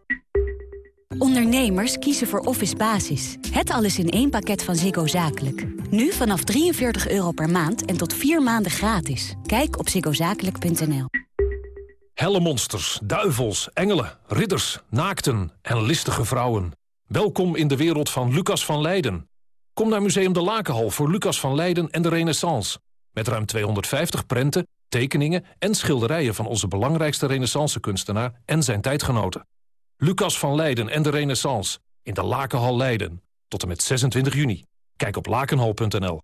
Ondernemers kiezen voor Office Basis. Het alles in één pakket van Ziggo Zakelijk. Nu vanaf 43 euro per maand en tot vier maanden gratis. Kijk op ziggozakelijk.nl. Helle monsters, duivels, engelen, ridders, naakten en listige vrouwen. Welkom in de wereld van Lucas van Leiden. Kom naar Museum de Lakenhal voor Lucas van Leiden en de Renaissance. Met ruim 250 prenten, tekeningen en schilderijen... van onze belangrijkste renaissance-kunstenaar en zijn tijdgenoten. Lucas van Leiden en de Renaissance in de Lakenhal Leiden. Tot en met 26 juni. Kijk op lakenhal.nl.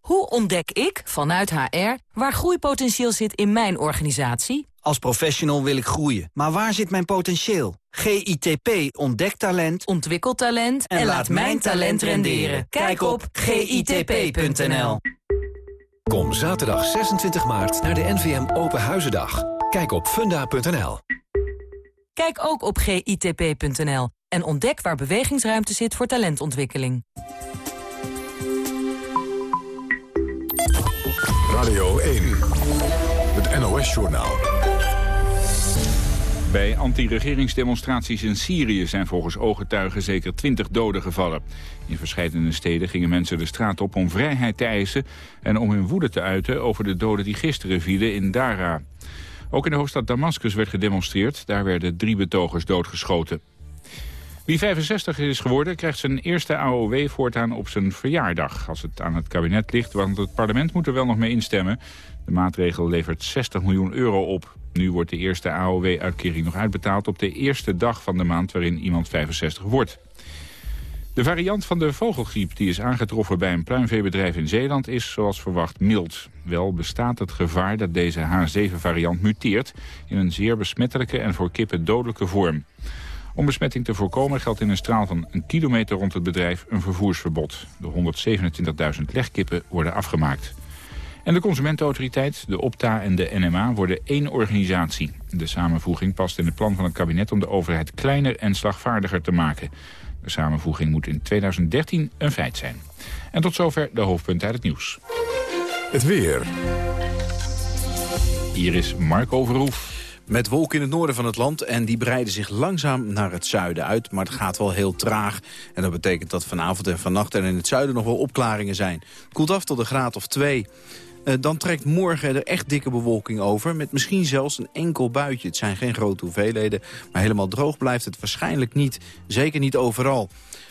Hoe ontdek ik, vanuit HR, waar groeipotentieel zit in mijn organisatie? Als professional wil ik groeien, maar waar zit mijn potentieel? GITP ontdekt talent, ontwikkelt talent en, laat mijn talent renderen. Kijk op gitp.nl. Kom zaterdag 26 maart naar de NVM Open Huizendag. Kijk op funda.nl. Kijk ook op gitp.nl en ontdek waar bewegingsruimte zit voor talentontwikkeling. Radio 1, het NOS-journaal. Bij anti-regeringsdemonstraties in Syrië zijn volgens ooggetuigen zeker 20 doden gevallen. In verschillende steden gingen mensen de straat op om vrijheid te eisen... en om hun woede te uiten over de doden die gisteren vielen in Dara. Ook in de hoofdstad Damascus werd gedemonstreerd. Daar werden drie betogers doodgeschoten. Wie 65 is geworden krijgt zijn eerste AOW voortaan op zijn verjaardag. Als het aan het kabinet ligt, want het parlement moet er wel nog mee instemmen. De maatregel levert 60 miljoen euro op. Nu wordt de eerste AOW-uitkering nog uitbetaald op de eerste dag van de maand waarin iemand 65 wordt. De variant van de vogelgriep die is aangetroffen bij een pluimveebedrijf in Zeeland is zoals verwacht mild. Wel bestaat het gevaar dat deze H7-variant muteert in een zeer besmettelijke en voor kippen dodelijke vorm. Om besmetting te voorkomen geldt in een straal van een kilometer rond het bedrijf een vervoersverbod. De 127.000 legkippen worden afgemaakt. En de Consumentenautoriteit, de Opta en de NMA worden één organisatie. De samenvoeging past in het plan van het kabinet om de overheid kleiner en slagvaardiger te maken. De samenvoeging moet in 2013 een feit zijn. En tot zover de hoofdpunten uit het nieuws. Het weer. Hier is Marco Verhoef. Met wolken in het noorden van het land en die breiden zich langzaam naar het zuiden uit. Maar het gaat wel heel traag. En dat betekent dat vanavond en vannacht er in het zuiden nog wel opklaringen zijn. Het koelt af tot een graad of twee. Uh, dan trekt morgen er echt dikke bewolking over. Met misschien zelfs een enkel buitje. Het zijn geen grote hoeveelheden. Maar helemaal droog blijft het waarschijnlijk niet. Zeker niet overal.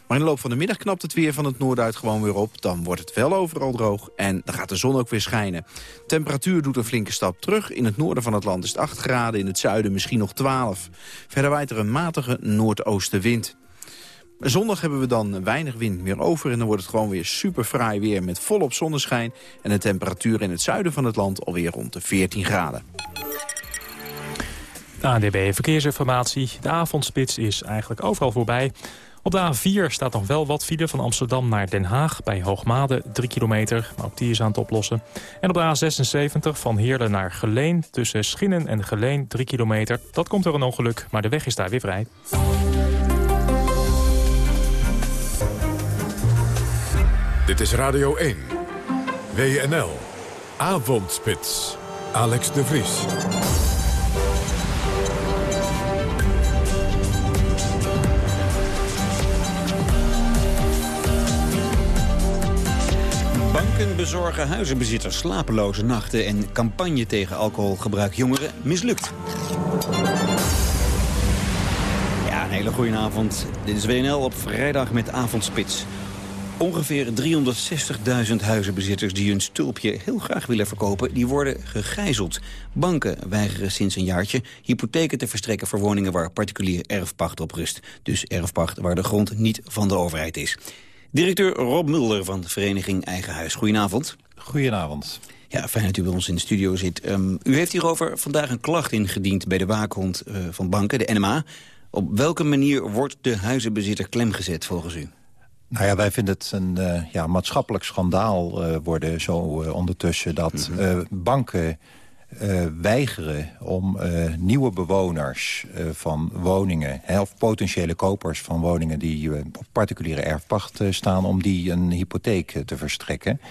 Maar in de loop van de middag knapt het weer van het noorden uit gewoon weer op. Dan wordt het wel overal droog en dan gaat de zon ook weer schijnen. Temperatuur doet een flinke stap terug. In het noorden van het land is het 8 graden, in het zuiden misschien nog 12. Verder waait er een matige noordoostenwind. Zondag hebben we dan weinig wind meer over en dan wordt het gewoon weer super fraai weer met volop zonneschijn. En de temperatuur in het zuiden van het land alweer rond de 14 graden. ANDB Verkeersinformatie. De avondspits is eigenlijk overal voorbij. Op de A4 staat nog wel wat file van Amsterdam naar Den Haag... bij Hoogmade, 3 kilometer, maar ook die is aan het oplossen. En op de A76 van Heerlen naar Geleen... tussen Schinnen en Geleen, 3 kilometer. Dat komt door een ongeluk, maar de weg is daar weer vrij. Dit is Radio 1. WNL. Avondspits. Alex de Vries. Banken bezorgen huizenbezitters slapeloze nachten... en campagne tegen alcoholgebruik jongeren mislukt. Ja, een hele goede avond. Dit is WNL op vrijdag met Avondspits. Ongeveer 360.000 huizenbezitters die hun stulpje heel graag willen verkopen... die worden gegijzeld. Banken weigeren sinds een jaartje hypotheken te verstrekken... voor woningen waar particulier erfpacht op rust. Dus erfpacht waar de grond niet van de overheid is. Directeur Rob Mulder van de vereniging Eigen Huis. Goedenavond. Goedenavond. Ja, fijn dat u bij ons in de studio zit. Um, u heeft hierover vandaag een klacht ingediend bij de waakhond uh, van banken, de NMA. Op welke manier wordt de huizenbezitter klemgezet volgens u? Nou ja, wij vinden het een uh, ja, maatschappelijk schandaal uh, worden zo uh, ondertussen... dat mm -hmm. banken weigeren om nieuwe bewoners van woningen... Hè, of potentiële kopers van woningen die op particuliere erfpacht staan... om die een hypotheek te verstrekken.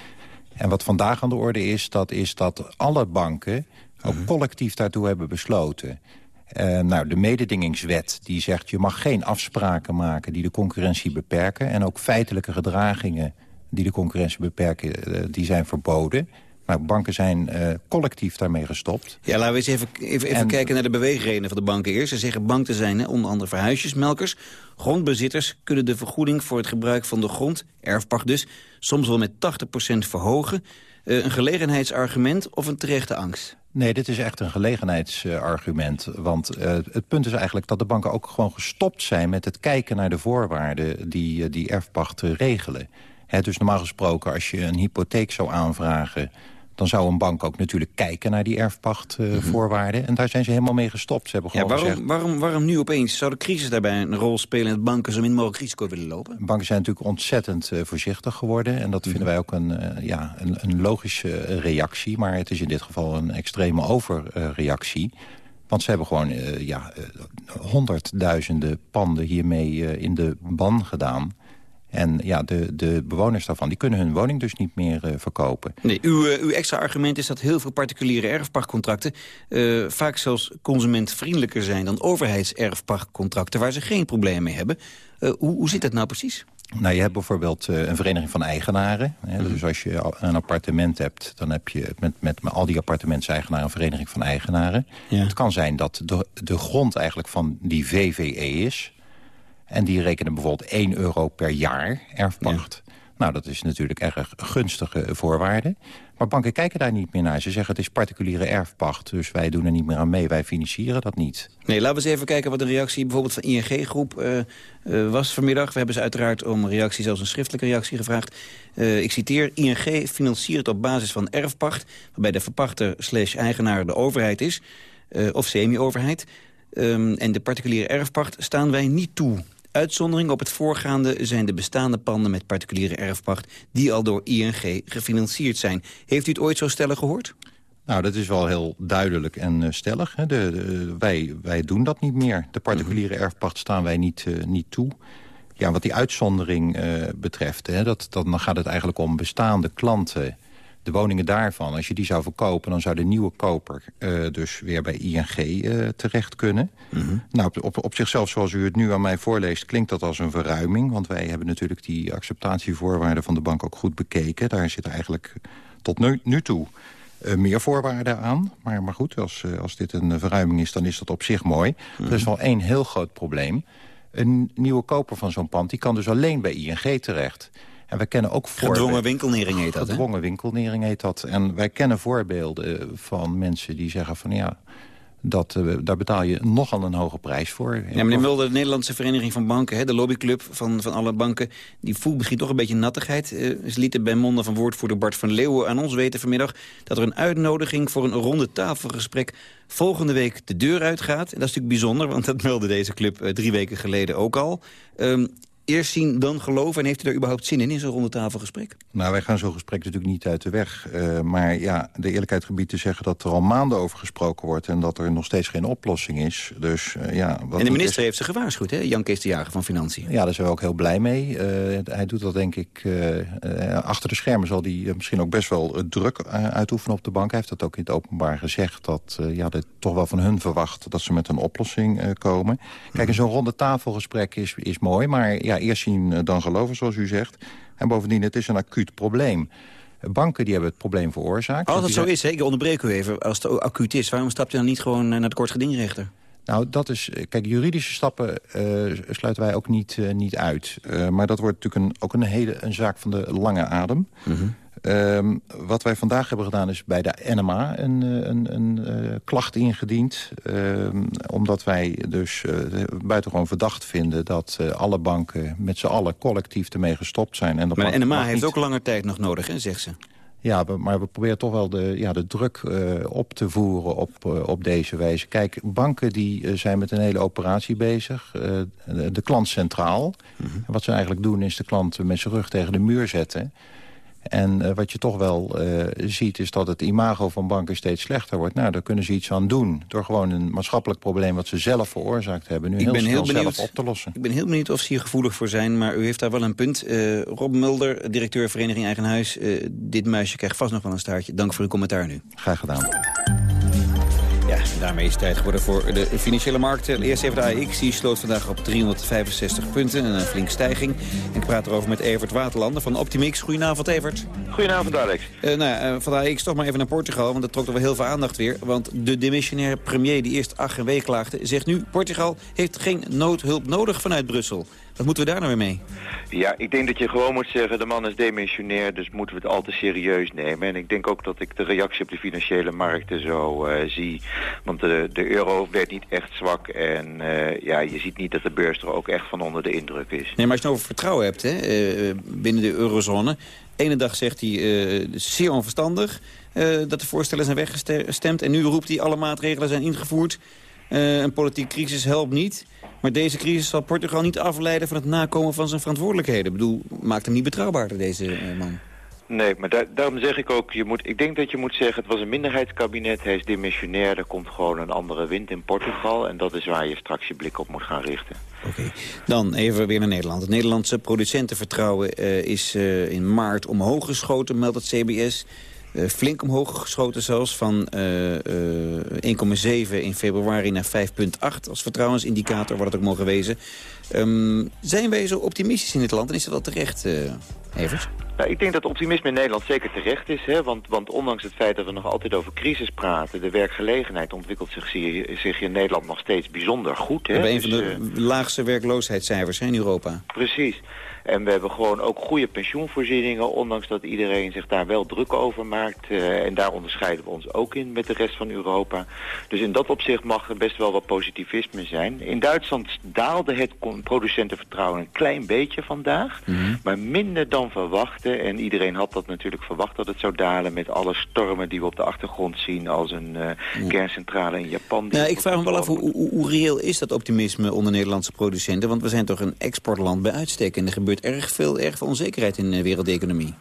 En wat vandaag aan de orde is, dat is dat alle banken... ook -hmm. collectief daartoe hebben besloten... Uh, nou, de mededingingswet die zegt... je mag geen afspraken maken die de concurrentie beperken. En ook feitelijke gedragingen die de concurrentie beperken... Uh, die zijn verboden. Nou, banken zijn uh, collectief daarmee gestopt. Ja, laten we eens even, even, even en, kijken naar de beweegredenen van de banken eerst. Ze zeggen banken zijn hè, onder andere verhuisjesmelkers. Grondbezitters kunnen de vergoeding voor het gebruik van de grond... erfpacht dus, soms wel met 80% verhogen. een gelegenheidsargument of een terechte angst? Nee, dit is echt een gelegenheidsargument. Want uh, het punt is eigenlijk dat de banken ook gewoon gestopt zijn... met het kijken naar de voorwaarden die, uh, die erfpacht regelen. Dus normaal gesproken, als je een hypotheek zou aanvragen... dan zou een bank ook natuurlijk kijken naar die erfpachtvoorwaarden. Mm -hmm. En daar zijn ze helemaal mee gestopt. Ze hebben gewoon ja, waarom, gezegd, waarom, waarom nu opeens? Zou de crisis daarbij een rol spelen... en dat banken zo min mogelijk risico willen lopen? Banken zijn natuurlijk ontzettend uh, voorzichtig geworden. En dat mm -hmm. vinden wij ook een, uh, ja, een, een logische reactie. Maar het is in dit geval een extreme overreactie. Want ze hebben gewoon ja, honderdduizenden panden hiermee in de ban gedaan... En ja, de, de bewoners daarvan die kunnen hun woning dus niet meer uh, verkopen. Nee, uw, uh, uw extra argument is dat heel veel particuliere erfpachtcontracten... Uh, vaak zelfs consumentvriendelijker zijn dan overheidserfpachtcontracten... waar ze geen probleem mee hebben. hoe, hoe zit dat nou precies? Nou, je hebt bijvoorbeeld een vereniging van eigenaren. Hè, mm. Dus als je een appartement hebt, dan heb je met, met, met al die appartementseigenaren een vereniging van eigenaren. Ja. Het kan zijn dat de, de grond eigenlijk van die VVE is. En die rekenen bijvoorbeeld 1 euro per jaar erfpacht. Ja. Nou, dat is natuurlijk erg gunstige voorwaarden. Maar banken kijken daar niet meer naar. Ze zeggen het is particuliere erfpacht, dus wij doen er niet meer aan mee. Wij financieren dat niet. Nee, laten we eens even kijken wat de reactie bijvoorbeeld van ING-groep uh, uh, was vanmiddag. We hebben ze uiteraard om reactie, zelfs een schriftelijke reactie gevraagd. Uh, ik citeer, ING financiert op basis van erfpacht... waarbij de verpachter slash eigenaar de overheid is, of semi-overheid... Um, en de particuliere erfpacht staan wij niet toe. Uitzondering op het voorgaande zijn de bestaande panden met particuliere erfpacht... die al door ING gefinancierd zijn. Heeft u het ooit zo stellig gehoord? Nou, dat is wel heel duidelijk en uh, stellig. Hè. De, de, wij, wij doen dat niet meer. De particuliere erfpacht staan wij niet, uh, niet toe. Ja, wat die uitzondering uh, betreft, hè, dat, dat, dan gaat het eigenlijk om bestaande klanten de woningen daarvan, als je die zou verkopen... dan zou de nieuwe koper uh, dus weer bij ING uh, terecht kunnen. Mm -hmm. Nou, op, op, op, zichzelf, zoals u het nu aan mij voorleest... klinkt dat als een verruiming. Want wij hebben natuurlijk die acceptatievoorwaarden van de bank ook goed bekeken. Daar zit eigenlijk tot nu, nu toe uh, meer voorwaarden aan. Maar, maar goed, als, als dit een verruiming is, dan is dat op zich mooi. Mm -hmm. Er is wel één heel groot probleem. Een nieuwe koper van zo'n pand die kan dus alleen bij ING terecht... En wij kennen ook voorbeelden... Gedwongen winkelnering heet dat, Gedwongen winkelnering heet dat. En wij kennen voorbeelden van mensen die zeggen van... ja, dat, uh, daar betaal je nogal een hoge prijs voor. Ja, meneer Mulder, de Nederlandse Vereniging van Banken... Hè, de lobbyclub van, van alle banken, die voelt misschien toch een beetje nattigheid. Uh, ze lieten bij monden van woordvoerder Bart van Leeuwen aan ons weten vanmiddag... dat er een uitnodiging voor een ronde tafelgesprek volgende week de deur uitgaat. En dat is natuurlijk bijzonder, want dat meldde deze club uh, drie weken geleden ook al. Um, eerst zien, dan geloven? En heeft u daar überhaupt zin in, in zo'n rondetafelgesprek? Nou, wij gaan zo'n gesprek natuurlijk niet uit de weg. Uh, maar ja, de eerlijkheid gebied te zeggen dat er al maanden over gesproken wordt... en dat er nog steeds geen oplossing is. Dus, uh, ja, wat en de minister is... heeft ze gewaarschuwd, hè? Jan Kees de Jager van Financiën. Ja, daar zijn we ook heel blij mee. Uh, hij doet dat denk ik... achter de schermen zal hij misschien ook best wel druk uitoefenen op de bank. Hij heeft dat ook in het openbaar gezegd. Dat ja, dit toch wel van hun verwacht dat ze met een oplossing komen. Kijk, zo'n ronde tafelgesprek is, is mooi, maar... Ja, ja, eerst zien dan geloven, zoals u zegt. En bovendien, het is een acuut probleem. Banken die hebben het probleem veroorzaakt. Als dat zo is, hè? ik onderbreek u even. Als het acuut is, waarom stapt u dan niet gewoon naar de kortgedingrechter? Nou, dat is... Kijk, juridische stappen uh, sluiten wij ook niet, uh, niet uit. Uh, maar dat wordt natuurlijk een, ook een hele een zaak van de lange adem. Mm -hmm. Um, wat wij vandaag hebben gedaan is bij de NMA een, een, een uh, klacht ingediend. Um, omdat wij dus uh, buitengewoon verdacht vinden... dat uh, alle banken met z'n allen collectief ermee gestopt zijn. En dat maar de NMA heeft niet... ook langer tijd nog nodig, hè, zegt ze. Ja, maar we proberen toch wel de, ja, de druk uh, op te voeren op, uh, op deze wijze. Kijk, banken die uh, zijn met een hele operatie bezig. de, de klant centraal. Mm -hmm. Wat ze eigenlijk doen is de klant met zijn rug tegen de muur zetten. En uh, wat je toch wel uh, ziet is dat het imago van banken steeds slechter wordt. Nou, daar kunnen ze iets aan doen. Door gewoon een maatschappelijk probleem wat ze zelf veroorzaakt hebben... nu ik heel ben snel heel benieuwd, zelf op te lossen. Ik ben heel benieuwd of ze hier gevoelig voor zijn. Maar u heeft daar wel een punt. Uh, Rob Mulder, directeur Vereniging Eigen Huis. dit muisje krijgt vast nog wel een staartje. Dank voor uw commentaar nu. Graag gedaan. Daarmee is het tijd geworden voor de financiële markten. Eerst even de AX, die sloot vandaag op 365 punten, een flinke stijging. En ik praat erover met Evert Waterlander van Optimix. Goedenavond, Evert. Goedenavond, Alex. Uh, nou ja, van de AX toch maar even naar Portugal, want dat trok er wel heel veel aandacht weer. Want de demissionaire premier die eerst ach en wee klaagde, zegt nu... Portugal heeft geen noodhulp nodig vanuit Brussel. Wat moeten we daar nou weer mee? Ja, ik denk dat je gewoon moet zeggen, de man is demissionair, dus moeten we het al te serieus nemen. En ik denk ook dat ik de reactie op de financiële markten zo uh, zie. Want de, de euro werd niet echt zwak en uh, ja, je ziet niet dat de beurs er ook echt van onder de indruk is. Nee, maar als je nou over vertrouwen hebt hè, uh, binnen de eurozone... Ene dag zegt hij uh, zeer onverstandig uh, dat de voorstellen zijn weggestemd... en nu roept hij alle maatregelen zijn ingevoerd. Uh, een politieke crisis helpt niet... Maar deze crisis zal Portugal niet afleiden van het nakomen van zijn verantwoordelijkheden. Ik bedoel, maakt hem niet betrouwbaarder, deze uh, man. Nee, maar daar, daarom zeg ik ook, je moet, ik denk dat je moet zeggen... het was een minderheidskabinet, hij is dimissionair... er komt gewoon een andere wind in Portugal... en dat is waar je straks je blik op moet gaan richten. Oké, okay. dan even weer naar Nederland. Het Nederlandse producentenvertrouwen uh, is uh, in maart omhoog geschoten, meldt het CBS... Uh, flink omhoog geschoten zelfs, van uh, uh, 1,7 in februari naar 5,8 als vertrouwensindicator, wordt het ook mogen wezen. Um, zijn wij zo optimistisch in dit land en is dat wel terecht, Evert? Nou, ik denk dat optimisme in Nederland zeker terecht is. Hè? Want, want ondanks het feit dat we nog altijd over crisis praten... de werkgelegenheid ontwikkelt zich, zich in Nederland nog steeds bijzonder goed. Hè? We hebben een van de dus, laagste werkloosheidscijfers hè, in Europa. Precies. En we hebben gewoon ook goede pensioenvoorzieningen... ondanks dat iedereen zich daar wel druk over maakt. Uh, en daar onderscheiden we ons ook in met de rest van Europa. Dus in dat opzicht mag er best wel wat positivisme zijn. In Duitsland daalde het producentenvertrouwen een klein beetje vandaag. Mm -hmm. Maar minder dan verwacht. En iedereen had dat natuurlijk verwacht dat het zou dalen... met alle stormen die we op de achtergrond zien... als een uh, mm. kerncentrale in Japan. Ja, ik vraag me wel af, hoe, hoe, hoe, reëel is dat optimisme onder Nederlandse producenten? Want we zijn toch een exportland bij uitstek. En er gebeurt erg veel, erg veel onzekerheid in de wereldeconomie.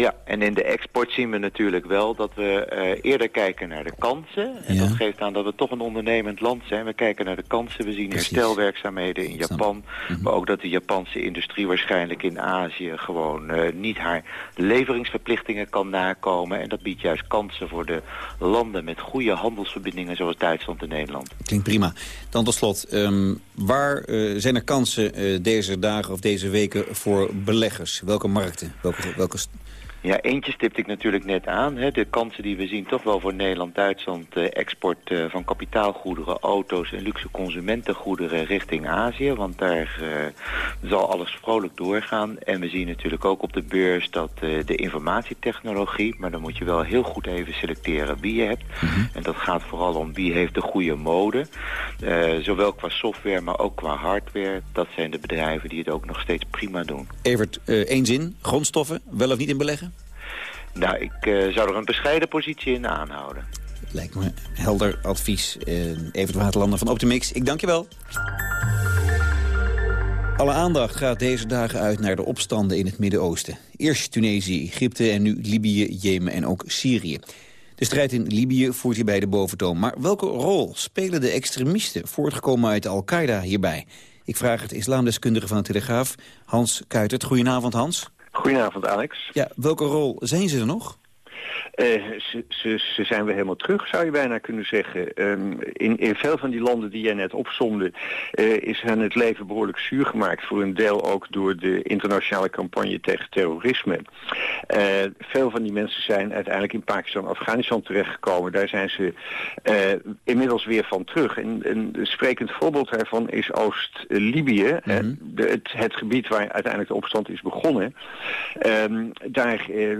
Ja, en in de export zien we natuurlijk wel dat we uh, eerder kijken naar de kansen. En ja. dat geeft aan dat we toch een ondernemend land zijn. We kijken naar de kansen, we zien Precies. herstelwerkzaamheden in Japan. Mm -hmm. Maar ook dat de Japanse industrie waarschijnlijk in Azië gewoon uh, niet haar leveringsverplichtingen kan nakomen. En dat biedt juist kansen voor de landen met goede handelsverbindingen zoals Duitsland en Nederland. Klinkt prima. Dan tot slot, um, waar uh, zijn er kansen deze dagen of deze weken voor beleggers? Welke markten? Welke, welke ja, eentje stipte ik natuurlijk net aan. Hè. De kansen die we zien toch wel voor Nederland-Duitsland... Eh, export eh, van kapitaalgoederen, auto's en luxe consumentengoederen richting Azië. Want daar uh, zal alles vrolijk doorgaan. En we zien natuurlijk ook op de beurs dat de informatietechnologie... maar dan moet je wel heel goed even selecteren wie je hebt. Mm -hmm. En dat gaat vooral om wie heeft de goede mode. zowel qua software, maar ook qua hardware. Dat zijn de bedrijven die het ook nog steeds prima doen. Evert, één zin. Grondstoffen, wel of niet in beleggen? Nou, ik uh, zou er een bescheiden positie in aanhouden. Lijkt me helder advies. Uh, Evert Waterlander van Optimix, ik dank je wel. Alle aandacht gaat deze dagen uit naar de opstanden in het Midden-Oosten. Eerst Tunesië, Egypte en nu Libië, Jemen en ook Syrië. De strijd in Libië voert hierbij de boventoon. Maar welke rol spelen de extremisten voortgekomen uit Al-Qaeda hierbij? Ik vraag het islamdeskundige van de Telegraaf, Hans Kuitert. Goedenavond, Hans. Goedenavond, Alex. Ja, welke rol zijn ze er nog? Ze, ze, ze, zijn weer helemaal terug, zou je bijna kunnen zeggen. Ehm, in, in veel van die landen die jij net opzomde... is hen het leven behoorlijk zuur gemaakt. Voor een deel ook door de internationale campagne tegen terrorisme. veel van die mensen zijn uiteindelijk in Pakistan en Afghanistan terechtgekomen. Daar zijn ze inmiddels weer van terug. En een sprekend voorbeeld daarvan is Oost-Libië. Mhm. het, het gebied waar uiteindelijk de opstand is begonnen. Ehm, daar, eh,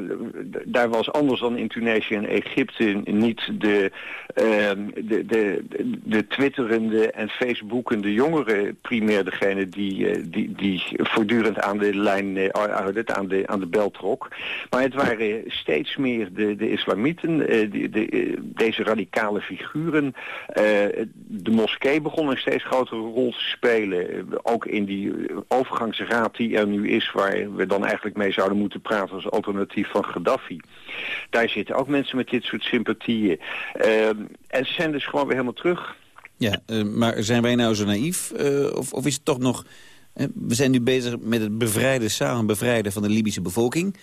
daar was anders dan in Tunesië en Egypte niet de, ehm, de, de, de, twitterende en facebookende jongeren primair degene die, uh, die, die voortdurend aan de lijn, uh, aan, de, aan de bel trok. Maar het waren steeds meer de, de islamieten, die, de, deze radicale figuren. de moskee begon een steeds grotere rol te spelen. ook in die overgangsraad die er nu is, waar we dan eigenlijk mee zouden moeten praten als alternatief van Gaddafi. Daar zitten ook mensen met dit soort sympathieën. Ehm, en ze zijn dus gewoon weer helemaal terug. Ja, uh, maar zijn wij nou zo naïef? Uh, of, of is het toch nog... Uh, we zijn nu bezig met het bevrijden, samen bevrijden van de Libische bevolking.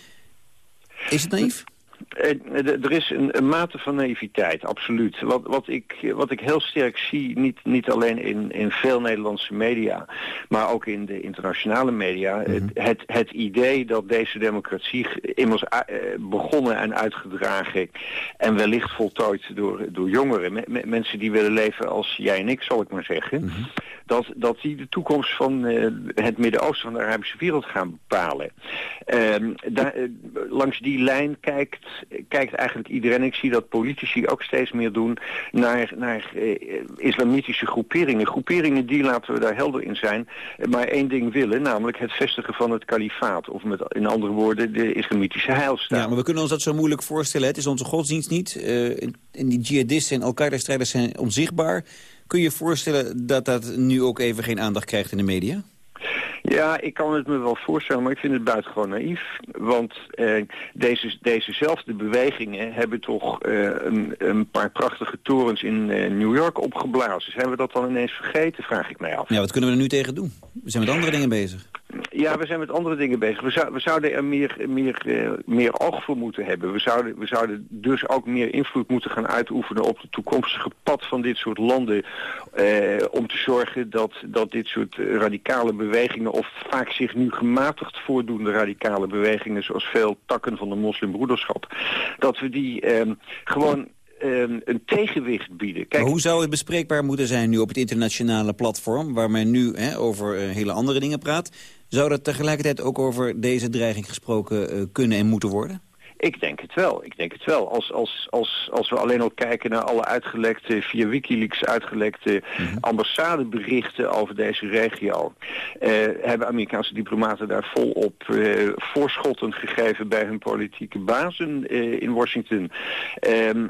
Is het naïef? Eh, er is een, een, mate van naïviteit, absoluut. Wat, wat, ik, wat ik heel sterk zie, niet, niet alleen in, in veel Nederlandse media... maar ook in de internationale media... Mhm. het, het idee dat deze democratie immers uh, begonnen en uitgedragen... en wellicht voltooid door, door jongeren. mensen die willen leven als jij en ik, zal ik maar zeggen... Mhm. dat, dat die de toekomst van het Midden-Oosten van de Arabische wereld gaan bepalen. Ehm, daar, langs die lijn kijkt kijkt eigenlijk iedereen, ik zie dat politici ook steeds meer doen, naar, naar eh, islamitische groeperingen. Groeperingen die, laten we daar helder in zijn, maar één ding willen, namelijk het vestigen van het kalifaat. Of met in andere woorden, de islamitische heilstaat. Ja, maar we kunnen ons dat zo moeilijk voorstellen. Het is onze godsdienst niet. En die jihadisten en Al-Qaeda-strijders zijn onzichtbaar. Kun je je voorstellen dat dat nu ook even geen aandacht krijgt in de media? Ja, ik kan het me wel voorstellen, maar ik vind het buitengewoon naïef. Want eh, deze, dezezelfde bewegingen hebben toch eh, een, een, paar prachtige torens in eh, New York opgeblazen. Zijn we dat dan ineens vergeten, vraag ik mij af. Ja, wat kunnen we er nu tegen doen? We zijn met andere dingen bezig. Ja, we zijn met andere dingen bezig. We, we zouden er meer, meer, uh, meer oog voor moeten hebben. We zouden, we zouden dus ook meer invloed moeten gaan uitoefenen op het toekomstige pad van dit soort landen. Uh, om te zorgen dat, dat dit soort radicale bewegingen, of vaak zich nu gematigd voordoende radicale bewegingen, zoals veel takken van de moslimbroederschap, dat we die uh, gewoon Ehm, een tegenwicht bieden. Kijk, maar hoe zou het bespreekbaar moeten zijn nu op het internationale platform... waar men nu hè, over uh, hele andere dingen praat... zou dat tegelijkertijd ook over deze dreiging gesproken uh, kunnen en moeten worden? Ik denk het wel. Ik denk het wel. Als, als, als, als we alleen al kijken naar alle uitgelekte, via Wikileaks uitgelekte mhm. ambassadeberichten over deze regio, eh, hebben Amerikaanse diplomaten daar volop eh, voorschotten gegeven bij hun politieke bazen eh, in Washington. Ehm,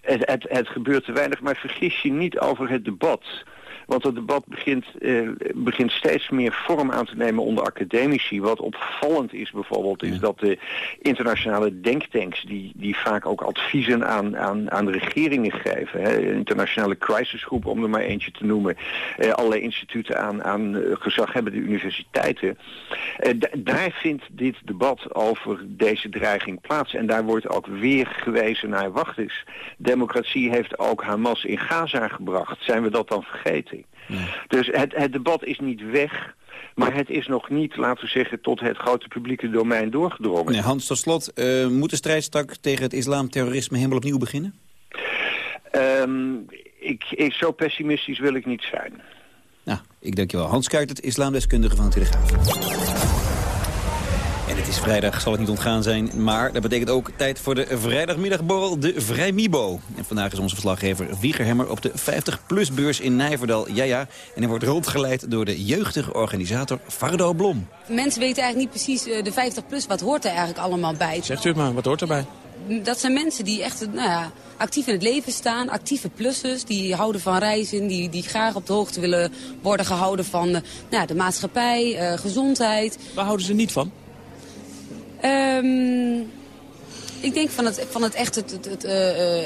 het, het, het gebeurt te weinig, maar vergis je niet over het debat. Want het debat begint, eh, begint steeds meer vorm aan te nemen onder academici. Wat opvallend is bijvoorbeeld, is dat de internationale denktanks... die, die vaak ook adviezen aan, aan, aan regeringen geven... Hè, internationale crisisgroep om er maar eentje te noemen... Eh, allerlei instituten aan, aan uh, gezaghebbende universiteiten... Eh, daar vindt dit debat over deze dreiging plaats. En daar wordt ook weer gewezen naar, wacht eens... democratie heeft ook Hamas in Gaza gebracht. Zijn we dat dan vergeten? Dus het, het debat is niet weg. Maar het is nog niet, laten we zeggen, tot het grote publieke domein doorgedrongen. Nee, Hans, tot slot, uh, moet de strijd tegen het islamterrorisme helemaal opnieuw beginnen? Um, ik, ik, zo pessimistisch wil ik niet zijn. Nou, ik dank je wel. Hans Kuijt, islamdeskundige van Telegraaf. Het is vrijdag, zal het niet ontgaan zijn. Maar dat betekent ook tijd voor de vrijdagmiddagborrel, de Vrijmibo. En vandaag is onze verslaggever Wiegerhemmer op de 50PLUS-beurs in Nijverdal. Ja, ja. En hij wordt rondgeleid door de jeugdige organisator Fardo Blom. Mensen weten eigenlijk niet precies uh, de 50PLUS. Wat hoort er eigenlijk allemaal bij? Zegt u het maar, wat hoort erbij? Dat zijn mensen die echt nou ja, actief in het leven staan. Actieve plussers, die houden van reizen. Die, die graag op de hoogte willen worden gehouden van uh, nou, de maatschappij, uh, gezondheid. Waar houden ze niet van? Um, Ik denk van het, van het echt het, het, het, uh,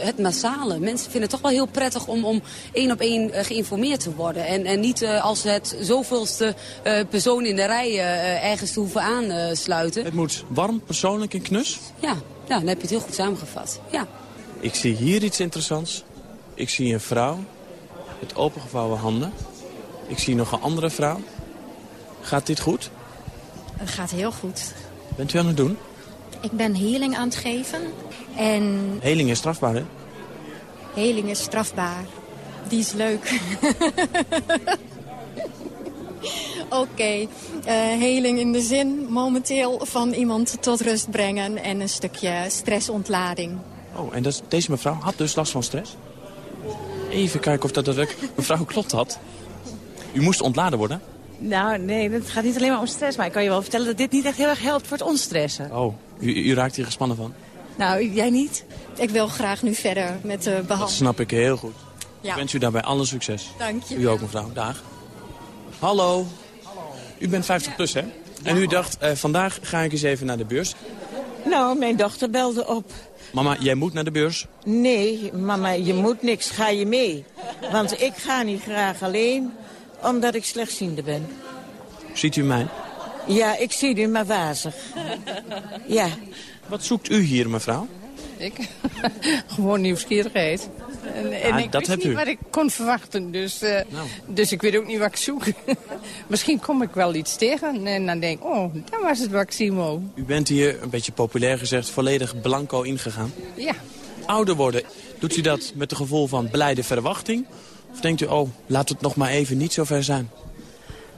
het massale. Mensen vinden het toch wel heel prettig om, om één op één uh, geïnformeerd te worden. En, en niet uh, als het zoveelste persoon in de rij ergens te hoeven aansluiten. Het moet warm, persoonlijk en knus? Ja, ja, dan heb je het heel goed samengevat. Ja. Ik zie hier iets interessants. Ik zie een vrouw met opengevouwen handen. Ik zie nog een andere vrouw. Gaat dit goed? Het gaat heel goed. Bent u aan het doen? Ik ben healing aan het geven. En... Heling is strafbaar, hè? Heling is strafbaar. Die is leuk. [LAUGHS] Oké, okay. uh, heling in de zin momenteel van iemand tot rust brengen... en een stukje stressontlading. Oh, en deze mevrouw had dus last van stress? Even kijken of dat, dat mevrouw klopt had. U moest ontladen worden? Nou, nee, het gaat niet alleen maar om stress. Maar ik kan je wel vertellen dat dit niet echt heel erg helpt voor het onstressen. Oh, u, u raakt hier gespannen van? Nou, jij niet? Ik wil graag nu verder met de behandeling. Dat snap ik heel goed. Ja. Ik wens u daarbij alle succes. Dank je. U ook, mevrouw. Dag. Hallo. Hallo. U bent 50 plus, hè? En u dacht, uh, vandaag ga ik eens even naar de beurs. Nou, mijn dochter belde op. Mama, jij moet naar de beurs? Nee, mama, je moet niks. Ga je mee? Want ik ga niet graag alleen, omdat ik slechtziende ben. Ziet u mij? Ja, ik zie u, maar wazig. Ja. Wat zoekt u hier, mevrouw? Ik? [LAUGHS] Gewoon nieuwsgierigheid. En, en ah, ik dat wist niet u. wat ik kon verwachten, dus, uh, nou. dus ik weet ook niet wat ik zoek. [LAUGHS] Misschien kom ik wel iets tegen en dan denk ik, oh, dat was het zie U bent hier, een beetje populair gezegd, volledig blanco ingegaan? Ja. Ouder worden, doet u dat met een gevoel van blijde verwachting? Of denkt u, oh, laat het nog maar even niet zo ver zijn?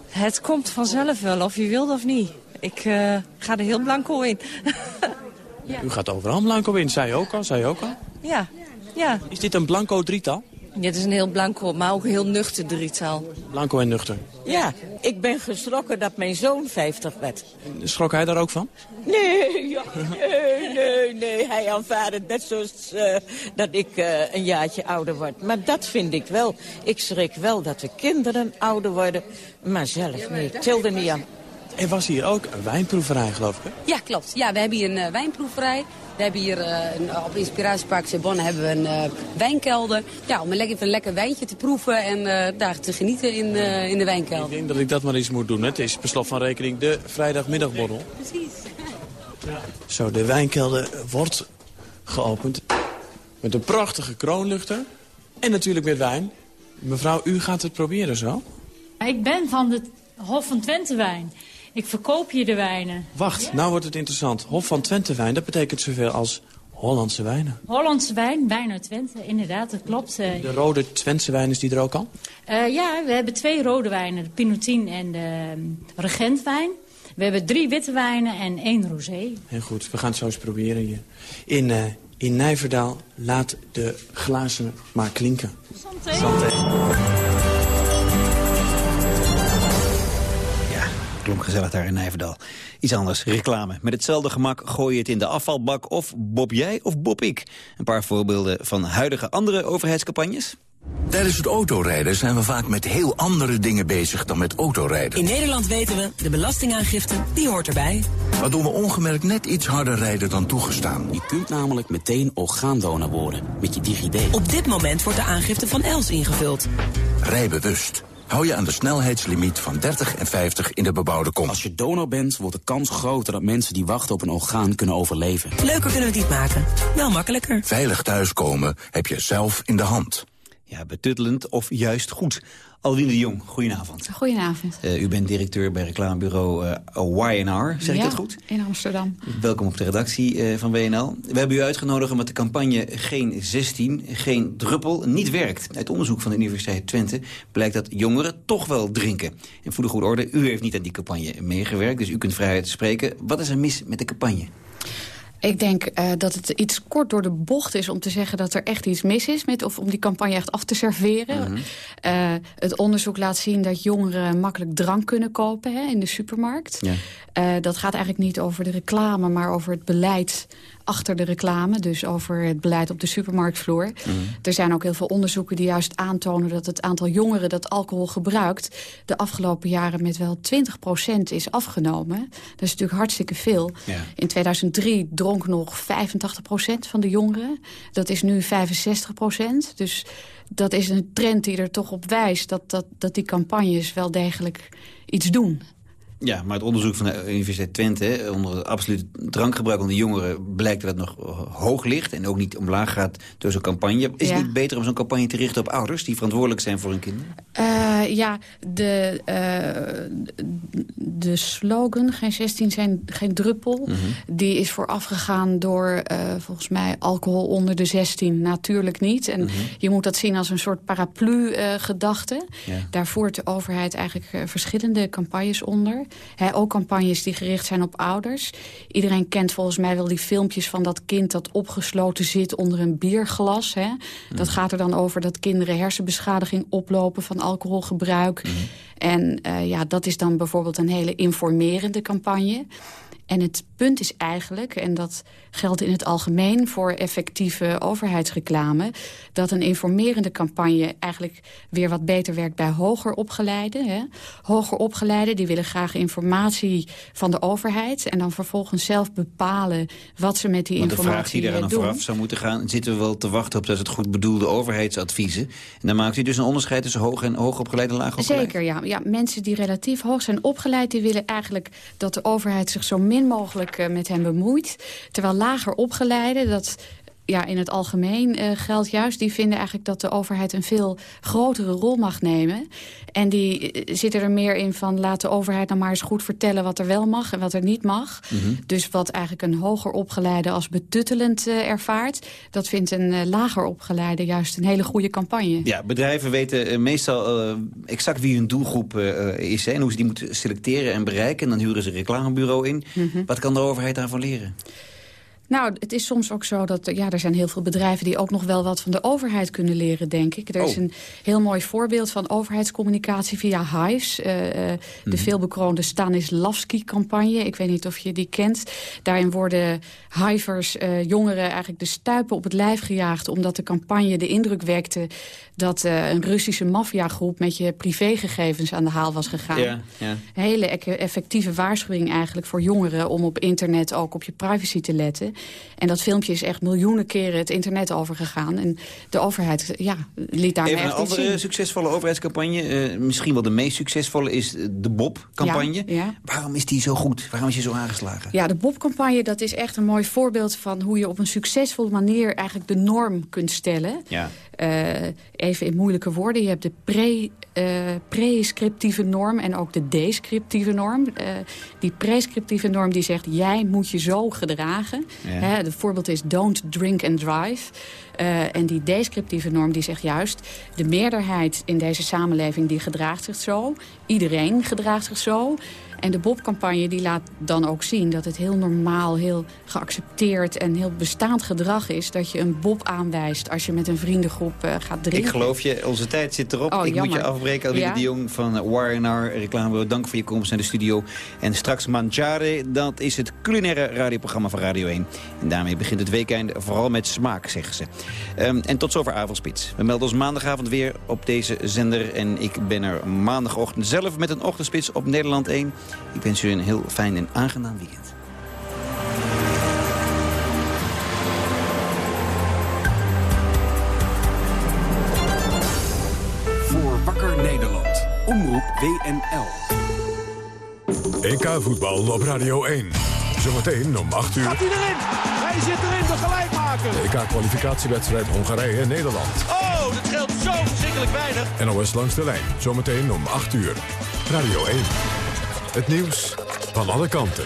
Het komt vanzelf wel, of je wilt of niet. Ik uh, ga er heel blanco in. [LAUGHS] ja. U gaat overal blanco in, zei je ook al, zei je ook al? Ja, ja. Is dit een blanco drietal? Ja, het is een heel blanco, maar ook een heel nuchter drietal. Blanco en nuchter? Ja, ik ben geschrokken dat mijn zoon 50 werd. Schrok hij daar ook van? Nee, [LAUGHS] ja, nee, nee, nee. Hij aanvaardt het net zoals uh, dat ik uh, een jaartje ouder word. Maar dat vind ik wel. Ik schrik wel dat de kinderen ouder worden, maar zelf niet. Tilde niet aan. Er was hier ook een wijnproeverij, geloof ik, hè? Ja, klopt. Ja, we hebben hier een uh, wijnproeverij. We hebben hier uh, een, op Inspiratiepark Zerbonne hebben we een uh, wijnkelder. Ja, om een lekker, even een lekker wijntje te proeven en uh, daar te genieten in, in de wijnkelder. Ik denk dat ik dat maar eens moet doen. Het is beslot van rekening de vrijdagmiddagborrel. Precies. Zo, de wijnkelder wordt geopend. Met een prachtige kroonluchter. En natuurlijk met wijn. Mevrouw, u gaat het proberen zo? Ik ben van de Hof van Twente wijn. Ik verkoop hier de wijnen. Wacht, nou wordt het interessant. Hof van Twente wijn, dat betekent zoveel als Hollandse wijnen. Hollandse wijn, wijn uit Twente, inderdaad, dat klopt. De rode Twentse wijn, is die er ook al? Uh, ja, we hebben twee rode wijnen, de Pinotine en de um, Regentwijn. We hebben drie witte wijnen en één rosé. Heel goed, we gaan het zo eens proberen hier. In, uh, in Nijverdaal laat de glazen maar klinken. Santé. Santé. Klonk gezellig daar in Nijverdal. Iets anders, reclame. Met hetzelfde gemak gooi je het in de afvalbak of bob jij of bob ik. Een paar voorbeelden van huidige andere overheidscampagnes. Tijdens het autorijden zijn we vaak met heel andere dingen bezig dan met autorijden. In Nederland weten we, de belastingaangifte, die hoort erbij. Waardoor we ongemerkt net iets harder rijden dan toegestaan. Je kunt namelijk meteen orgaandonor worden met je DigiD. Op dit moment wordt de aangifte van Els ingevuld. Rij bewust. Hou je aan de snelheidslimiet van 30 en 50 in de bebouwde kom. Als je donor bent, wordt de kans groter dat mensen die wachten op een orgaan kunnen overleven. Leuker kunnen we het niet maken. Wel makkelijker. Veilig thuiskomen heb je zelf in de hand. Ja, betuttelend of juist goed. Alwin de Jong, goedenavond. Goedenavond. Uh, u bent directeur bij reclamebureau uh, YNR, zeg ja, ik dat goed? in Amsterdam. Welkom op de redactie uh, van WNL. We hebben u uitgenodigd omdat de campagne Geen 16, Geen Druppel niet werkt. Uit onderzoek van de Universiteit Twente blijkt dat jongeren toch wel drinken. En voor de goede orde, u heeft niet aan die campagne meegewerkt, dus u kunt vrijheid spreken. Wat is er mis met de campagne? Ik denk uh, dat het iets kort door de bocht is om te zeggen dat er echt iets mis is... Met, of om die campagne echt af te serveren. Mm -hmm. Uh, het onderzoek laat zien dat jongeren makkelijk drank kunnen kopen hè, in de supermarkt. Ja. Uh, dat gaat eigenlijk niet over de reclame, maar over het beleid achter de reclame. Dus over het beleid op de supermarktvloer. Mm. Er zijn ook heel veel onderzoeken die juist aantonen... dat het aantal jongeren dat alcohol gebruikt... de afgelopen jaren met wel 20% is afgenomen. Dat is natuurlijk hartstikke veel. Ja. In 2003 dronk nog 85% van de jongeren. Dat is nu 65% Dus dat is een trend die er toch op wijst... dat, dat, dat die campagnes wel degelijk iets doen. Ja, maar het onderzoek van de Universiteit Twente... onder het absoluut drankgebruik onder jongeren... blijkt dat het nog hoog ligt en ook niet omlaag gaat door zo'n campagne. Is het niet beter om zo'n campagne te richten op ouders... die verantwoordelijk zijn voor hun kinderen? Uh, ja, de, uh, de slogan, geen 16 zijn geen druppel... -hmm. die is voorafgegaan door uh, volgens mij alcohol onder de 16. Natuurlijk niet. En -hmm. je moet dat zien als een soort paraplu-gedachte. Ja. Daar voert de overheid eigenlijk verschillende campagnes onder. He, ook campagnes die gericht zijn op ouders. Iedereen kent volgens mij wel die filmpjes van dat kind dat opgesloten zit onder een bierglas. He. Mm. Dat gaat er dan over dat kinderen hersenbeschadiging oplopen van alcoholgebruik. Mm. En uh, ja, dat is dan bijvoorbeeld een hele informerende campagne. En het punt is eigenlijk, en dat geldt in het algemeen voor effectieve overheidsreclame, dat een informerende campagne eigenlijk weer wat beter werkt bij hoger opgeleiden. Hè. Hoger opgeleiden die willen graag informatie van de overheid en dan vervolgens zelf bepalen wat ze met die Want informatie de vraag die daar doen. vooraf zou moeten gaan, zitten we wel te wachten op dat het goed bedoelde overheidsadviezen. En dan maakt u dus een onderscheid tussen hoog en hoogopgeleid en laagopgeleid? Zeker, ja. ja. Mensen die relatief hoog zijn opgeleid, die willen eigenlijk dat de overheid zich zo min mogelijk uh, met hen bemoeit. Terwijl lager opgeleiden, dat ja, in het algemeen uh, geldt juist... die vinden eigenlijk dat de overheid een veel grotere rol mag nemen. En die uh, zitten er meer in van... laat de overheid nou maar eens goed vertellen wat er wel mag en wat er niet mag. Mm -hmm. Dus wat eigenlijk een hoger opgeleide als betuttelend uh, ervaart... dat vindt een lager opgeleide juist een hele goede campagne. Ja, bedrijven weten meestal exact wie hun doelgroep is... Hè, en hoe ze die moeten selecteren en bereiken. En dan huren ze een reclamebureau in. Mm -hmm. Wat kan de overheid daarvan leren? Nou, het is soms ook zo dat ja, er zijn heel veel bedrijven... die ook nog wel wat van de overheid kunnen leren, denk ik. Er oh. is een heel mooi voorbeeld van overheidscommunicatie via Hives. Uh, mm -hmm. De veelbekroonde Stanislavski-campagne. Ik weet niet of je die kent. Daarin worden hivers, uh, jongeren, eigenlijk de stuipen op het lijf gejaagd... omdat de campagne de indruk wekte dat uh, een Russische maffiagroep... met je privégegevens aan de haal was gegaan. Ja, hele effectieve waarschuwing eigenlijk voor jongeren... om op internet ook op je privacy te letten. En dat filmpje is echt miljoenen keren het internet overgegaan. En de overheid ja, liet daar Even echt een andere zien. succesvolle overheidscampagne. Uh, misschien wel de meest succesvolle is de Bob-campagne. Ja. Waarom is die zo goed? Waarom is je zo aangeslagen? Ja, de Bob-campagne dat is echt een mooi voorbeeld van hoe je op een succesvolle manier eigenlijk de norm kunt stellen. Ja. Uh, even in moeilijke woorden. Je hebt de pre, uh, prescriptieve norm en ook de descriptieve norm. Uh, die prescriptieve norm die zegt, jij moet je zo gedragen. Ja. Het voorbeeld is don't drink and drive. Uh, en die descriptieve norm die zegt juist... de meerderheid in deze samenleving die gedraagt zich zo. Iedereen gedraagt zich zo. En de Bob-campagne die laat dan ook zien dat het heel normaal, heel geaccepteerd en heel bestaand gedrag is. Dat je een Bob aanwijst als je met een vriendengroep uh, gaat drinken. Ik geloof je, onze tijd zit erop. Oh, ik jammer. moet je afbreken, Alwine Ja. de Jong van Warner Reclame. Dank voor je komst naar de studio. En straks Mangiare, dat is het culinaire radioprogramma van Radio 1. En daarmee begint het weekend vooral met smaak, zeggen ze. Um, en tot zover Avondspits. We melden ons maandagavond weer op deze zender. En ik ben er maandagochtend zelf met een ochtendspits op Nederland 1. Ik wens u een heel fijn en aangenaam weekend. Voor Wakker Nederland. Omroep WNL. EK voetbal op Radio 1. Zometeen om 8 uur. Gaat hij erin? Hij zit erin, de gelijkmaker. EK-kwalificatiewedstrijd Hongarije-Nederland. Oh, dat geldt zo verschrikkelijk weinig. NOS langs de lijn. Zometeen om 8 uur. Radio 1. Het nieuws van alle kanten.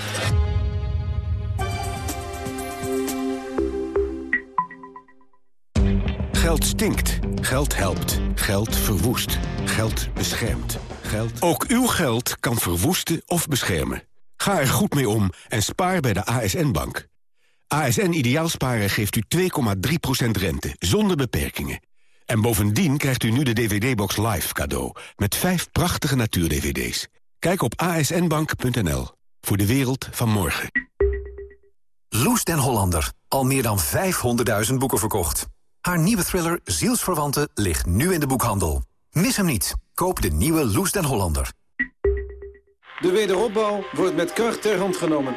Geld stinkt. Geld helpt. Geld verwoest. Geld beschermt. Geld... Ook uw geld kan verwoesten of beschermen. Ga er goed mee om en spaar bij de ASN-bank. ASN Ideaalsparen geeft u 2,3% rente, zonder beperkingen. En bovendien krijgt u nu de DVD-box Live cadeau... met vijf prachtige natuur-DVD's. Kijk op asnbank.nl voor de wereld van morgen. Loes den Hollander. Al meer dan 500.000 boeken verkocht. Haar nieuwe thriller Zielsverwanten ligt nu in de boekhandel. Mis hem niet. Koop de nieuwe Loes den Hollander. De wederopbouw wordt met kracht ter hand genomen.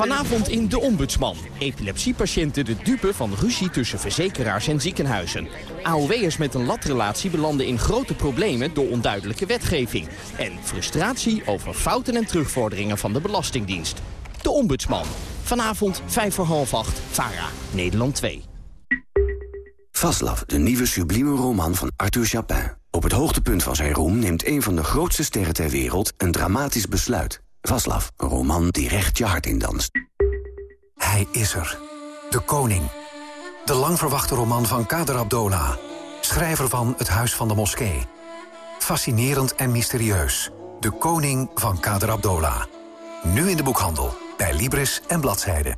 Vanavond in De Ombudsman. Epilepsiepatiënten de dupe van ruzie tussen verzekeraars en ziekenhuizen. AOW'ers met een latrelatie belanden in grote problemen door onduidelijke wetgeving. En frustratie over fouten en terugvorderingen van de Belastingdienst. De Ombudsman. Vanavond 5 voor half 8. VARA. Nederland 2. Vaslav, de nieuwe sublieme roman van Arthur Chapin. Op het hoogtepunt van zijn roem neemt een van de grootste sterren ter wereld een dramatisch besluit. Vaslav, een roman die recht je hart indanst. Hij is er. De koning. De lang verwachte roman van Kader Abdola. Schrijver van Het Huis van de Moskee. Fascinerend en mysterieus. De koning van Kader Abdola. Nu in de boekhandel, bij Libris en Bladzijde.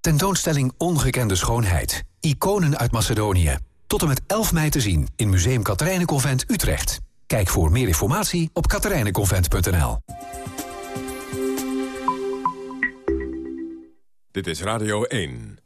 Tentoonstelling Ongekende Schoonheid. Iconen uit Macedonië. Tot en met 11 mei te zien in Museum Katerijnenconvent Utrecht. Kijk voor meer informatie op katerijnenconvent.nl. Dit is Radio 1.